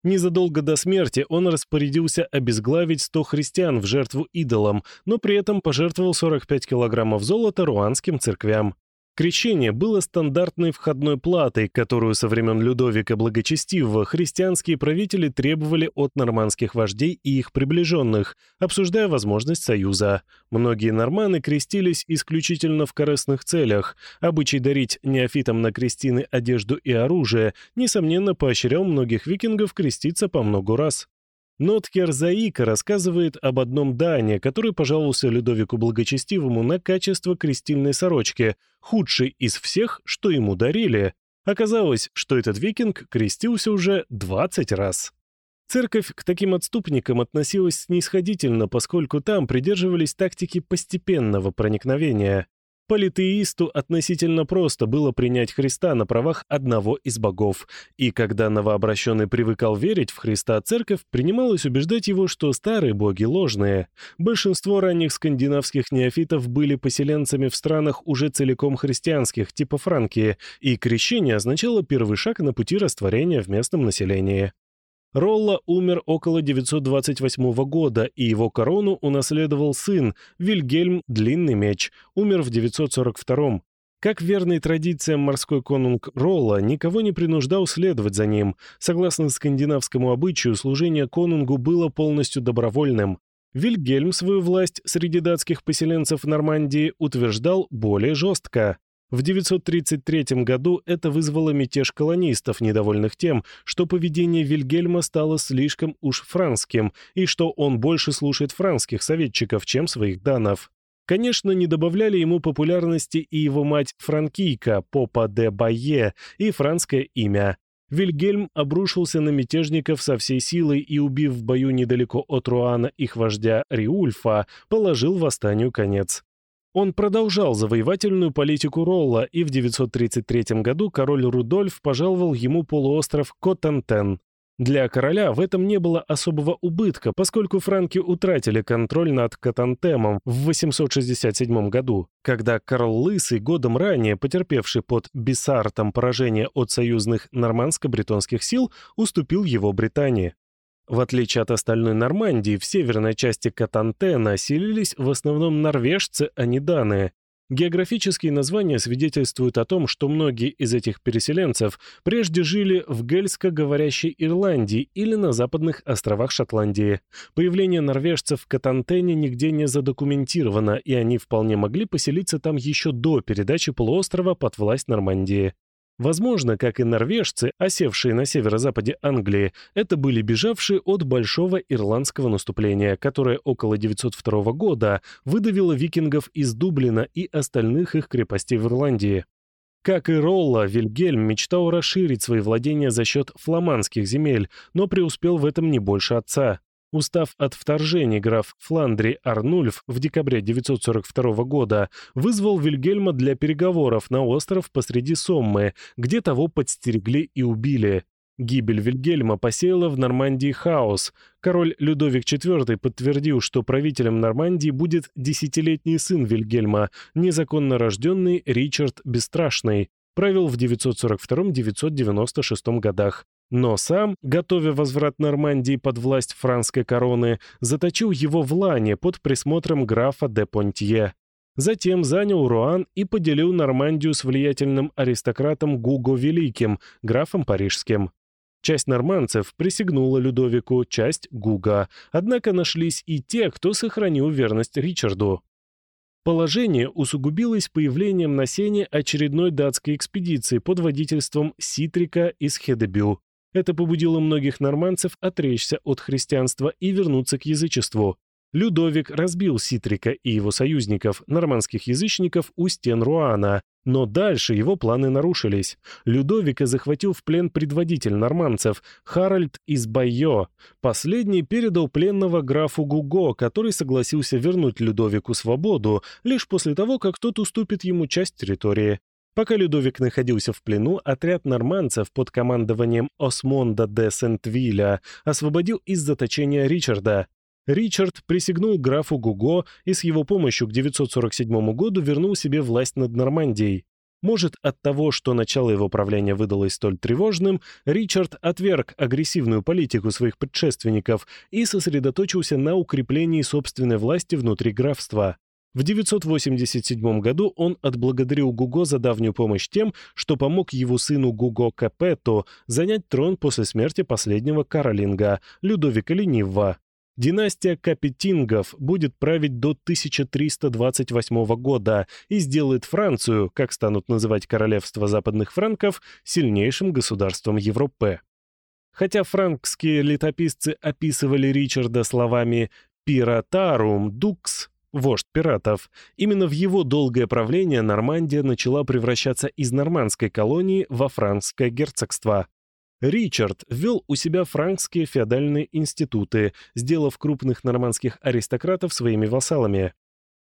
Незадолго до смерти он распорядился обезглавить 100 христиан в жертву идолам, но при этом пожертвовал 45 килограммов золота руанским церквям. Крещение было стандартной входной платой, которую со времен Людовика Благочестивого христианские правители требовали от нормандских вождей и их приближенных, обсуждая возможность союза. Многие норманы крестились исключительно в корыстных целях. Обычай дарить неофитам на крестины одежду и оружие, несомненно, поощрял многих викингов креститься по многу раз. Ноткер Заика рассказывает об одном Дане, который пожаловался Людовику Благочестивому на качество крестильной сорочки, худшей из всех, что ему дарили. Оказалось, что этот викинг крестился уже 20 раз. Церковь к таким отступникам относилась снисходительно, поскольку там придерживались тактики постепенного проникновения. Политеисту относительно просто было принять Христа на правах одного из богов, и когда новообращенный привыкал верить в Христа, церковь принималась убеждать его, что старые боги ложные. Большинство ранних скандинавских неофитов были поселенцами в странах уже целиком христианских, типа Франкии, и крещение означало первый шаг на пути растворения в местном населении. Ролла умер около 928 года, и его корону унаследовал сын, Вильгельм Длинный Меч, умер в 942 как верный традициям морской конунг Ролла никого не принуждал следовать за ним. Согласно скандинавскому обычаю, служение конунгу было полностью добровольным. Вильгельм свою власть среди датских поселенцев Нормандии утверждал более жестко. В 933 году это вызвало мятеж колонистов, недовольных тем, что поведение Вильгельма стало слишком уж франским, и что он больше слушает франских советчиков, чем своих данов. Конечно, не добавляли ему популярности и его мать Франкийка, Попа де Байе, и франское имя. Вильгельм обрушился на мятежников со всей силой и, убив в бою недалеко от Руана их вождя Риульфа, положил восстанию конец. Он продолжал завоевательную политику Ролла, и в 933 году король Рудольф пожаловал ему полуостров Котантен. Для короля в этом не было особого убытка, поскольку франки утратили контроль над Катантемом в 867 году, когда Карл Лысый, годом ранее потерпевший под Бисартом поражение от союзных нормандско-бретонских сил, уступил его Британии. В отличие от остальной Нормандии, в северной части Катантена селились в основном норвежцы, а не даны. Географические названия свидетельствуют о том, что многие из этих переселенцев прежде жили в гельско-говорящей Ирландии или на западных островах Шотландии. Появление норвежцев в Катантене нигде не задокументировано, и они вполне могли поселиться там еще до передачи полуострова под власть Нормандии. Возможно, как и норвежцы, осевшие на северо-западе Англии, это были бежавшие от большого ирландского наступления, которое около 902 года выдавило викингов из Дублина и остальных их крепостей в Ирландии. Как и Ролла, Вильгельм мечтал расширить свои владения за счет фламандских земель, но преуспел в этом не больше отца. Устав от вторжения граф Фландри Арнульф в декабре 942 года вызвал Вильгельма для переговоров на остров посреди Соммы, где того подстерегли и убили. Гибель Вильгельма посеяла в Нормандии хаос. Король Людовик IV подтвердил, что правителем Нормандии будет десятилетний сын Вильгельма, незаконно рожденный Ричард Бесстрашный, правил в 942-996 годах. Но сам, готовя возврат Нормандии под власть франской короны, заточил его в Лане под присмотром графа де Понтье. Затем занял Руан и поделил Нормандию с влиятельным аристократом Гуго Великим, графом парижским. Часть нормандцев присягнула Людовику, часть — Гуга, однако нашлись и те, кто сохранил верность Ричарду. Положение усугубилось появлением на сене очередной датской экспедиции под водительством Ситрика из Хедебю. Это побудило многих нормандцев отречься от христианства и вернуться к язычеству. Людовик разбил Ситрика и его союзников, нормандских язычников, у стен Руана, но дальше его планы нарушились. Людовика захватил в плен предводитель нормандцев, Харальд из Байо. Последний передал пленного графу Гуго, который согласился вернуть Людовику свободу лишь после того, как тот уступит ему часть территории. Пока Людовик находился в плену, отряд нормандцев под командованием Осмонда де Сент-Вилля освободил из заточения Ричарда. Ричард присягнул графу Гуго и с его помощью к 947 году вернул себе власть над Нормандией. Может, от того, что начало его правления выдалось столь тревожным, Ричард отверг агрессивную политику своих предшественников и сосредоточился на укреплении собственной власти внутри графства. В 987 году он отблагодарил Гуго за давнюю помощь тем, что помог его сыну Гуго Капетто занять трон после смерти последнего Каролинга, Людовика Ленивого. Династия Капетингов будет править до 1328 года и сделает Францию, как станут называть королевство западных франков, сильнейшим государством Европы. Хотя франкские летописцы описывали Ричарда словами «пиратарум дукс», вождь пиратов, именно в его долгое правление Нормандия начала превращаться из нормандской колонии во франкское герцогство. Ричард ввел у себя франкские феодальные институты, сделав крупных нормандских аристократов своими вассалами.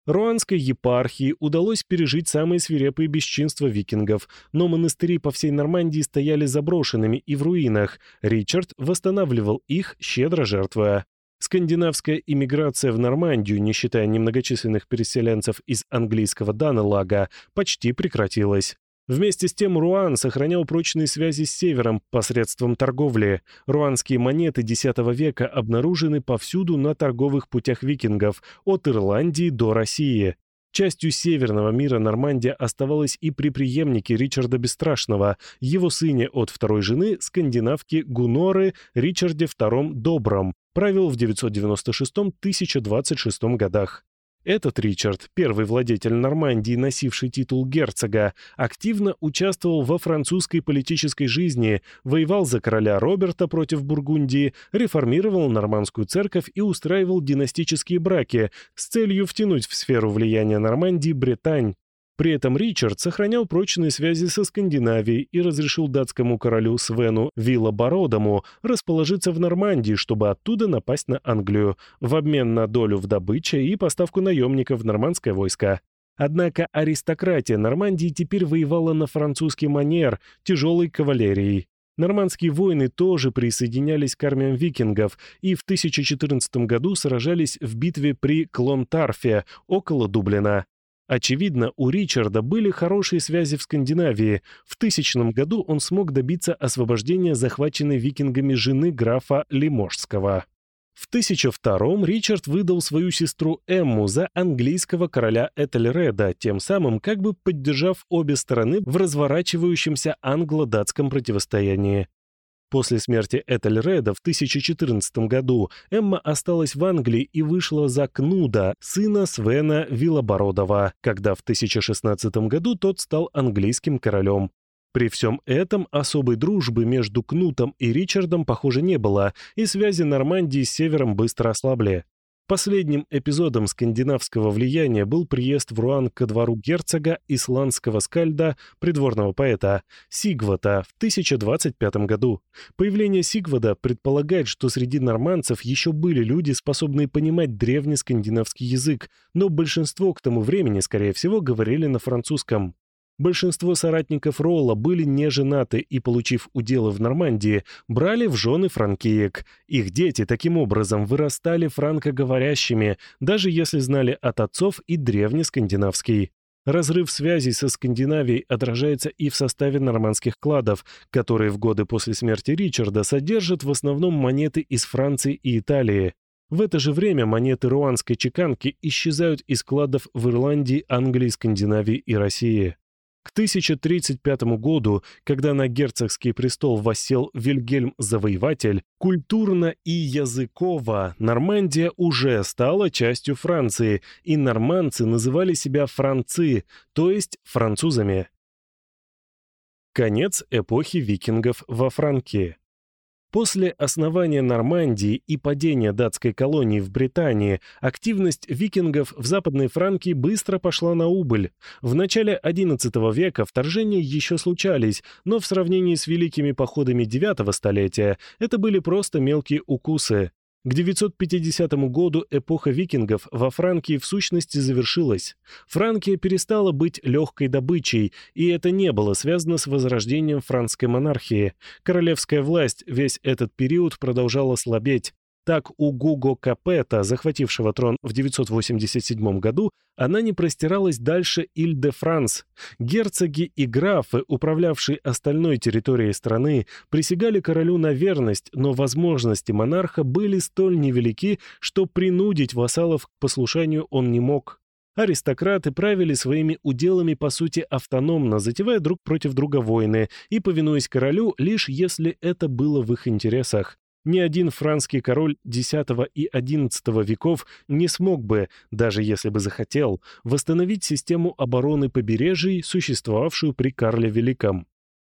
Руанской епархии удалось пережить самые свирепые бесчинства викингов, но монастыри по всей Нормандии стояли заброшенными и в руинах. Ричард восстанавливал их, щедро жертвуя. Скандинавская иммиграция в Нормандию, не считая немногочисленных переселенцев из английского Данелага, почти прекратилась. Вместе с тем Руан сохранял прочные связи с севером посредством торговли. Руанские монеты X века обнаружены повсюду на торговых путях викингов, от Ирландии до России. Частью северного мира Нормандия оставалась и при преемнике Ричарда Бесстрашного, его сыне от второй жены, скандинавки Гуноры Ричарде II Добром, правил в 996-1026 годах. Этот Ричард, первый владетель Нормандии, носивший титул герцога, активно участвовал во французской политической жизни, воевал за короля Роберта против Бургундии, реформировал нормандскую церковь и устраивал династические браки с целью втянуть в сферу влияния Нормандии Британь. При этом Ричард сохранял прочные связи со Скандинавией и разрешил датскому королю Свену Виллобородому расположиться в Нормандии, чтобы оттуда напасть на Англию, в обмен на долю в добыче и поставку наемников в нормандское войско. Однако аристократия Нормандии теперь воевала на французский манер, тяжелой кавалерией. Нормандские воины тоже присоединялись к армиям викингов и в 1014 году сражались в битве при Клонтарфе около Дублина. Очевидно, у Ричарда были хорошие связи в Скандинавии. В тысячном году он смог добиться освобождения захваченной викингами жены графа Лиможского. В 1002 Ричард выдал свою сестру Эмму за английского короля Этельреда, тем самым как бы поддержав обе стороны в разворачивающемся англо-датском противостоянии. После смерти Этельреда в 1014 году Эмма осталась в Англии и вышла за Кнуда, сына Свена Вилобородова, когда в 1016 году тот стал английским королем. При всем этом особой дружбы между Кнутом и Ричардом, похоже, не было, и связи Нормандии с севером быстро ослабли. Последним эпизодом скандинавского влияния был приезд в Руан ко двору герцога исландского скальда, придворного поэта, Сигвата в 1025 году. Появление Сигвада предполагает, что среди норманцев еще были люди, способные понимать древний скандинавский язык, но большинство к тому времени, скорее всего, говорили на французском. Большинство соратников Ролла были не женаты и, получив уделы в Нормандии, брали в жены франкиек. Их дети таким образом вырастали франкоговорящими, даже если знали от отцов и древнескандинавский. Разрыв связей со Скандинавией отражается и в составе нормандских кладов, которые в годы после смерти Ричарда содержат в основном монеты из Франции и Италии. В это же время монеты руанской чеканки исчезают из кладов в Ирландии, Англии, Скандинавии и России. К 1035 году, когда на герцогский престол воссел Вильгельм Завоеватель, культурно и языково Нормандия уже стала частью Франции, и нормандцы называли себя францы, то есть французами. Конец эпохи викингов во Франкии. После основания Нормандии и падения датской колонии в Британии активность викингов в Западной Франкии быстро пошла на убыль. В начале XI века вторжения еще случались, но в сравнении с великими походами IX столетия это были просто мелкие укусы. К 950 году эпоха викингов во Франкии в сущности завершилась. Франкия перестала быть легкой добычей, и это не было связано с возрождением франкской монархии. Королевская власть весь этот период продолжала слабеть. Так, у Гуго Капета, захватившего трон в 987 году, она не простиралась дальше Иль-де-Франс. Герцоги и графы, управлявшие остальной территорией страны, присягали королю на верность, но возможности монарха были столь невелики, что принудить вассалов к послушанию он не мог. Аристократы правили своими уделами по сути автономно, затевая друг против друга войны и повинуясь королю лишь если это было в их интересах. Ни один францкий король X и XI веков не смог бы, даже если бы захотел, восстановить систему обороны побережий, существовавшую при Карле Великом.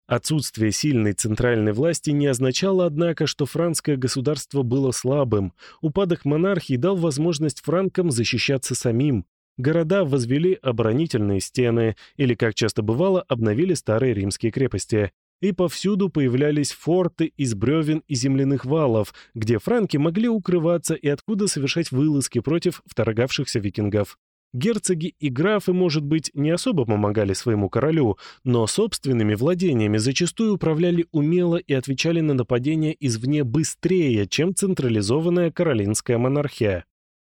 Отсутствие сильной центральной власти не означало, однако, что франкское государство было слабым. Упадок монархии дал возможность франкам защищаться самим. Города возвели оборонительные стены или, как часто бывало, обновили старые римские крепости и повсюду появлялись форты из бревен и земляных валов, где франки могли укрываться и откуда совершать вылазки против вторгавшихся викингов. Герцоги и графы, может быть, не особо помогали своему королю, но собственными владениями зачастую управляли умело и отвечали на нападения извне быстрее, чем централизованная каролинская монархия.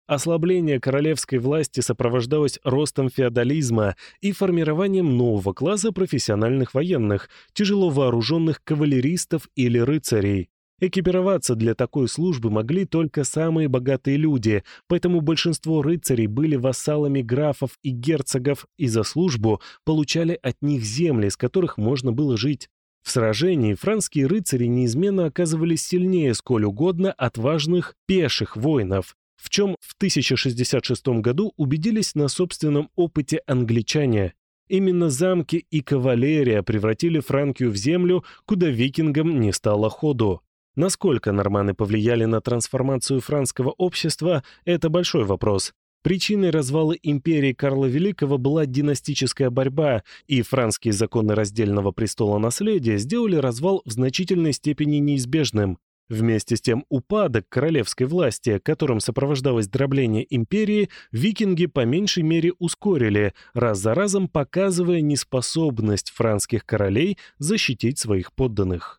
Ослабление королевской власти сопровождалось ростом феодализма и формированием нового класса профессиональных военных, тяжело вооруженных кавалеристов или рыцарей. Экипироваться для такой службы могли только самые богатые люди, поэтому большинство рыцарей были вассалами графов и герцогов и за службу получали от них земли, с которых можно было жить. В сражении франские рыцари неизменно оказывались сильнее сколь угодно отважных пеших воинов, в чем в 1066 году убедились на собственном опыте англичане. Именно замки и кавалерия превратили Франкию в землю, куда викингам не стало ходу. Насколько норманы повлияли на трансформацию франского общества – это большой вопрос. Причиной развала империи Карла Великого была династическая борьба, и франские законы раздельного престола наследия сделали развал в значительной степени неизбежным. Вместе с тем упадок королевской власти, которым сопровождалось дробление империи, викинги по меньшей мере ускорили, раз за разом показывая неспособность франских королей защитить своих подданных.